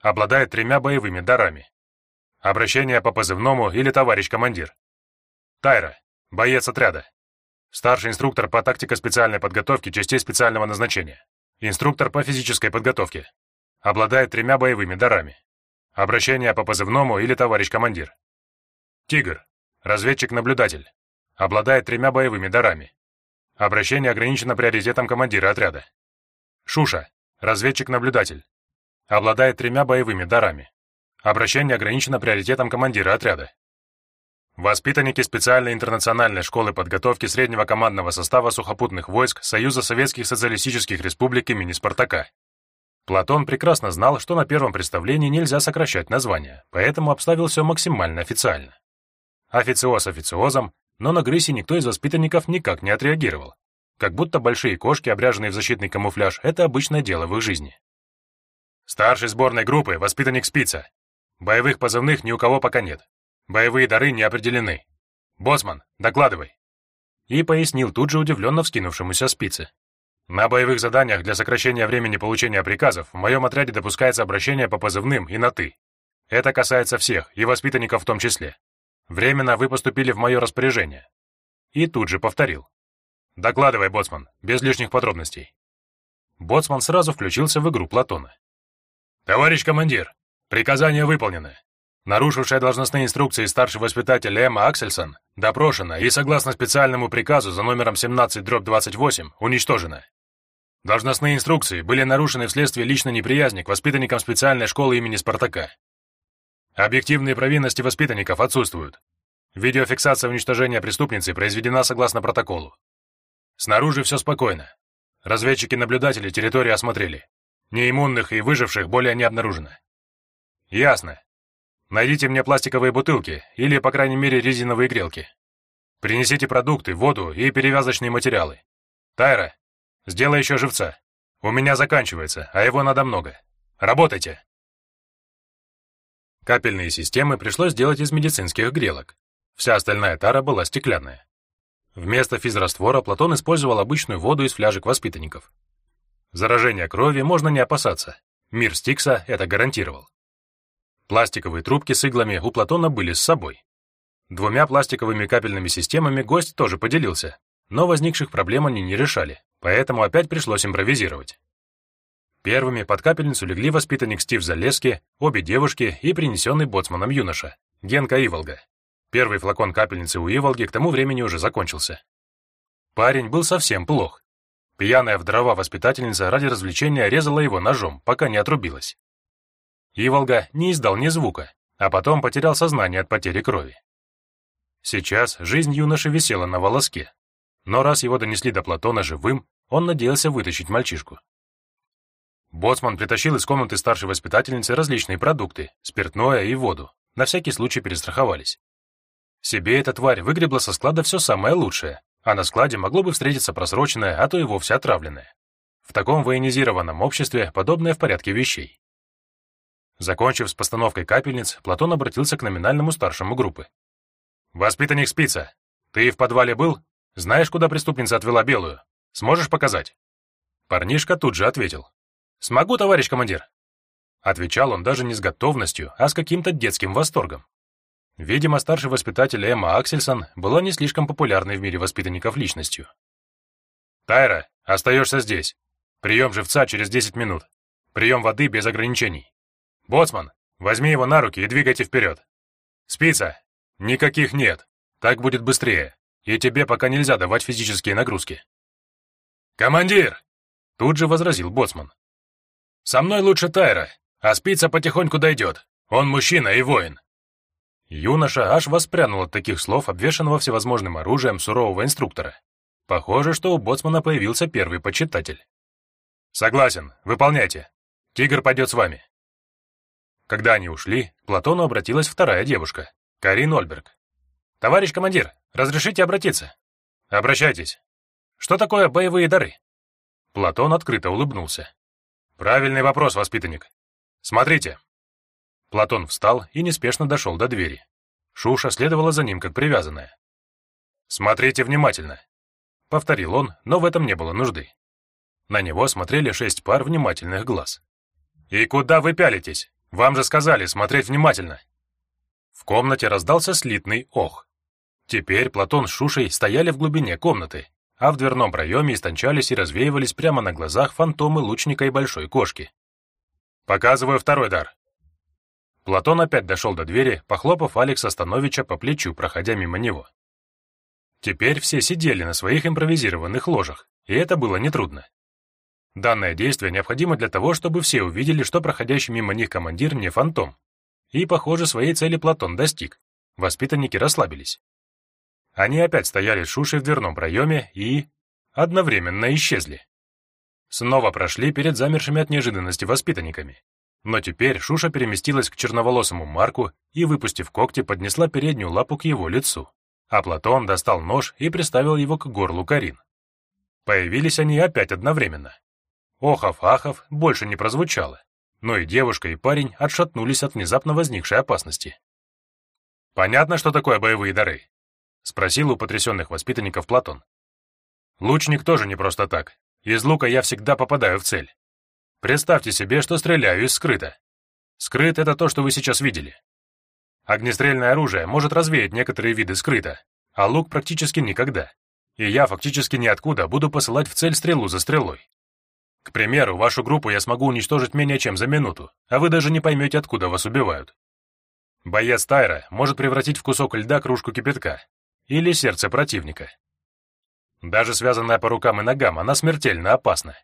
Обладает тремя боевыми дарами. Обращение по позывному или товарищ командир. Тайра, боец отряда. Старший инструктор по тактико-специальной подготовке частей специального назначения. Инструктор по физической подготовке. Обладает тремя боевыми дарами. Обращение по позывному или товарищ командир. Тигр. Разведчик-наблюдатель. Обладает тремя боевыми дарами. Обращение ограничено приоритетом командира отряда. Шуша. Разведчик-наблюдатель. Обладает тремя боевыми дарами. Обращение ограничено приоритетом командира отряда. Воспитанники специальной интернациональной школы подготовки среднего командного состава сухопутных войск Союза Советских Социалистических Республик имени Спартака. Платон прекрасно знал, что на первом представлении нельзя сокращать название, поэтому обставил все максимально официально. Официоз официозом, но на Грысе никто из воспитанников никак не отреагировал. Как будто большие кошки, обряженные в защитный камуфляж, это обычное дело в их жизни. Старший сборной группы — воспитанник Спица, Боевых позывных ни у кого пока нет. Боевые дары не определены. Боцман, докладывай. И пояснил тут же удивленно вскинувшемуся спице. На боевых заданиях для сокращения времени получения приказов в моем отряде допускается обращение по позывным и на «ты». Это касается всех, и воспитанников в том числе. Временно вы поступили в мое распоряжение. И тут же повторил. Докладывай, Боцман, без лишних подробностей. Боцман сразу включился в игру Платона. «Товарищ командир, Приказание выполнено. Нарушившая должностные инструкции старший воспитатель Эмма Аксельсон допрошена и, согласно специальному приказу за номером 17-28, уничтожена. Должностные инструкции были нарушены вследствие личной неприязни к воспитанникам специальной школы имени Спартака. Объективные провинности воспитанников отсутствуют. Видеофиксация уничтожения преступницы произведена согласно протоколу. Снаружи все спокойно. Разведчики-наблюдатели территорию осмотрели. Неиммунных и выживших более не обнаружено. «Ясно. Найдите мне пластиковые бутылки или, по крайней мере, резиновые грелки. Принесите продукты, воду и перевязочные материалы. Тайра, сделай еще живца. У меня заканчивается, а его надо много. Работайте!» Капельные системы пришлось сделать из медицинских грелок. Вся остальная тара была стеклянная. Вместо физраствора Платон использовал обычную воду из фляжек воспитанников. Заражения крови можно не опасаться. Мир Стикса это гарантировал. Пластиковые трубки с иглами у Платона были с собой. Двумя пластиковыми капельными системами гость тоже поделился, но возникших проблем они не решали, поэтому опять пришлось импровизировать. Первыми под капельницу легли воспитанник Стив Залески, обе девушки и принесенный боцманом юноша, Генка Иволга. Первый флакон капельницы у Иволги к тому времени уже закончился. Парень был совсем плох. Пьяная в дрова воспитательница ради развлечения резала его ножом, пока не отрубилась. Иволга не издал ни звука, а потом потерял сознание от потери крови. Сейчас жизнь юноши висела на волоске, но раз его донесли до Платона живым, он надеялся вытащить мальчишку. Боцман притащил из комнаты старшей воспитательницы различные продукты, спиртное и воду, на всякий случай перестраховались. Себе эта тварь выгребла со склада все самое лучшее, а на складе могло бы встретиться просроченное, а то и вовсе отравленное. В таком военизированном обществе подобное в порядке вещей. Закончив с постановкой капельниц, Платон обратился к номинальному старшему группы. «Воспитанник спица, ты в подвале был? Знаешь, куда преступница отвела белую? Сможешь показать?» Парнишка тут же ответил. «Смогу, товарищ командир». Отвечал он даже не с готовностью, а с каким-то детским восторгом. Видимо, старший воспитатель Эмма Аксельсон была не слишком популярной в мире воспитанников личностью. «Тайра, остаешься здесь. Прием живца через 10 минут. Прием воды без ограничений. «Боцман, возьми его на руки и двигайте вперед. Спица, никаких нет, так будет быстрее, и тебе пока нельзя давать физические нагрузки». «Командир!» Тут же возразил боцман. «Со мной лучше Тайра, а спица потихоньку дойдет. Он мужчина и воин». Юноша аж воспрянул от таких слов, обвешанного всевозможным оружием сурового инструктора. Похоже, что у боцмана появился первый почитатель. «Согласен, выполняйте. Тигр пойдет с вами». Когда они ушли, к Платону обратилась вторая девушка, Карин Ольберг. «Товарищ командир, разрешите обратиться?» «Обращайтесь. Что такое боевые дары?» Платон открыто улыбнулся. «Правильный вопрос, воспитанник. Смотрите». Платон встал и неспешно дошел до двери. Шуша следовала за ним, как привязанная. «Смотрите внимательно», — повторил он, но в этом не было нужды. На него смотрели шесть пар внимательных глаз. «И куда вы пялитесь? Вам же сказали смотреть внимательно!» В комнате раздался слитный ох. Теперь Платон с Шушей стояли в глубине комнаты, а в дверном проеме истончались и развеивались прямо на глазах фантомы лучника и большой кошки. «Показываю второй дар». Платон опять дошел до двери, похлопав Алекса Становича по плечу, проходя мимо него. Теперь все сидели на своих импровизированных ложах, и это было нетрудно. Данное действие необходимо для того, чтобы все увидели, что проходящий мимо них командир не фантом. И, похоже, своей цели Платон достиг. Воспитанники расслабились. Они опять стояли с Шушей в дверном проеме и... одновременно исчезли. Снова прошли перед замершими от неожиданности воспитанниками. Но теперь Шуша переместилась к черноволосому Марку и, выпустив когти, поднесла переднюю лапу к его лицу. А Платон достал нож и приставил его к горлу Карин. Появились они опять одновременно. Охов-ахов больше не прозвучало, но и девушка, и парень отшатнулись от внезапно возникшей опасности. «Понятно, что такое боевые дары?» — спросил у потрясенных воспитанников Платон. «Лучник тоже не просто так. Из лука я всегда попадаю в цель. Представьте себе, что стреляю из скрыта. Скрыт — это то, что вы сейчас видели. Огнестрельное оружие может развеять некоторые виды скрыта, а лук практически никогда. И я фактически ниоткуда буду посылать в цель стрелу за стрелой. К примеру, вашу группу я смогу уничтожить менее чем за минуту, а вы даже не поймете, откуда вас убивают. Боец Тайра может превратить в кусок льда кружку кипятка, или сердце противника. Даже связанная по рукам и ногам, она смертельно опасна.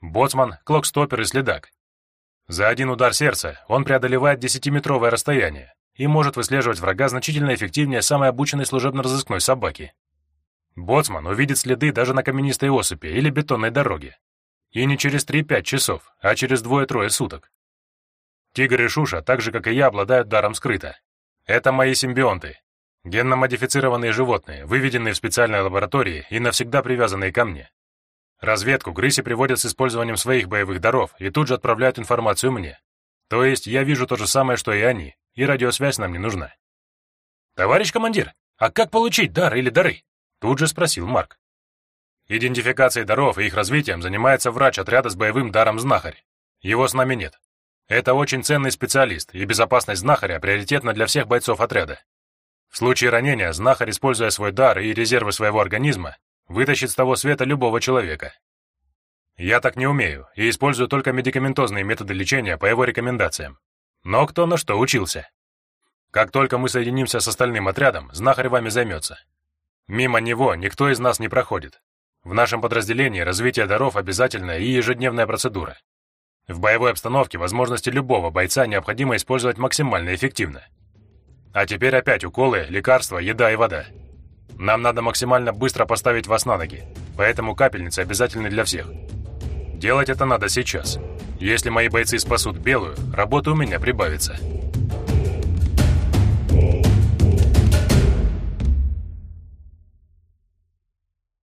Боцман, клокстопер и следак. За один удар сердца он преодолевает десятиметровое расстояние и может выслеживать врага значительно эффективнее самой обученной служебно-розыскной собаки. Боцман увидит следы даже на каменистой осыпи или бетонной дороге. И не через 3-5 часов, а через двое-трое суток. Тигр и Шуша, так же как и я, обладают даром скрыто. Это мои симбионты, Генно-модифицированные животные, выведенные в специальной лаборатории и навсегда привязанные ко мне. Разведку грыси приводят с использованием своих боевых даров и тут же отправляют информацию мне. То есть я вижу то же самое, что и они, и радиосвязь нам не нужна. «Товарищ командир, а как получить дар или дары?» Тут же спросил Марк. Идентификацией даров и их развитием занимается врач отряда с боевым даром знахарь. Его с нами нет. Это очень ценный специалист, и безопасность знахаря приоритетна для всех бойцов отряда. В случае ранения знахарь, используя свой дар и резервы своего организма, вытащит с того света любого человека. Я так не умею и использую только медикаментозные методы лечения по его рекомендациям. Но кто на что учился. Как только мы соединимся с остальным отрядом, знахарь вами займется. Мимо него никто из нас не проходит. В нашем подразделении развитие даров обязательная и ежедневная процедура. В боевой обстановке возможности любого бойца необходимо использовать максимально эффективно. А теперь опять уколы, лекарства, еда и вода. Нам надо максимально быстро поставить вас на ноги, поэтому капельницы обязательны для всех. Делать это надо сейчас. Если мои бойцы спасут белую, работы у меня прибавится.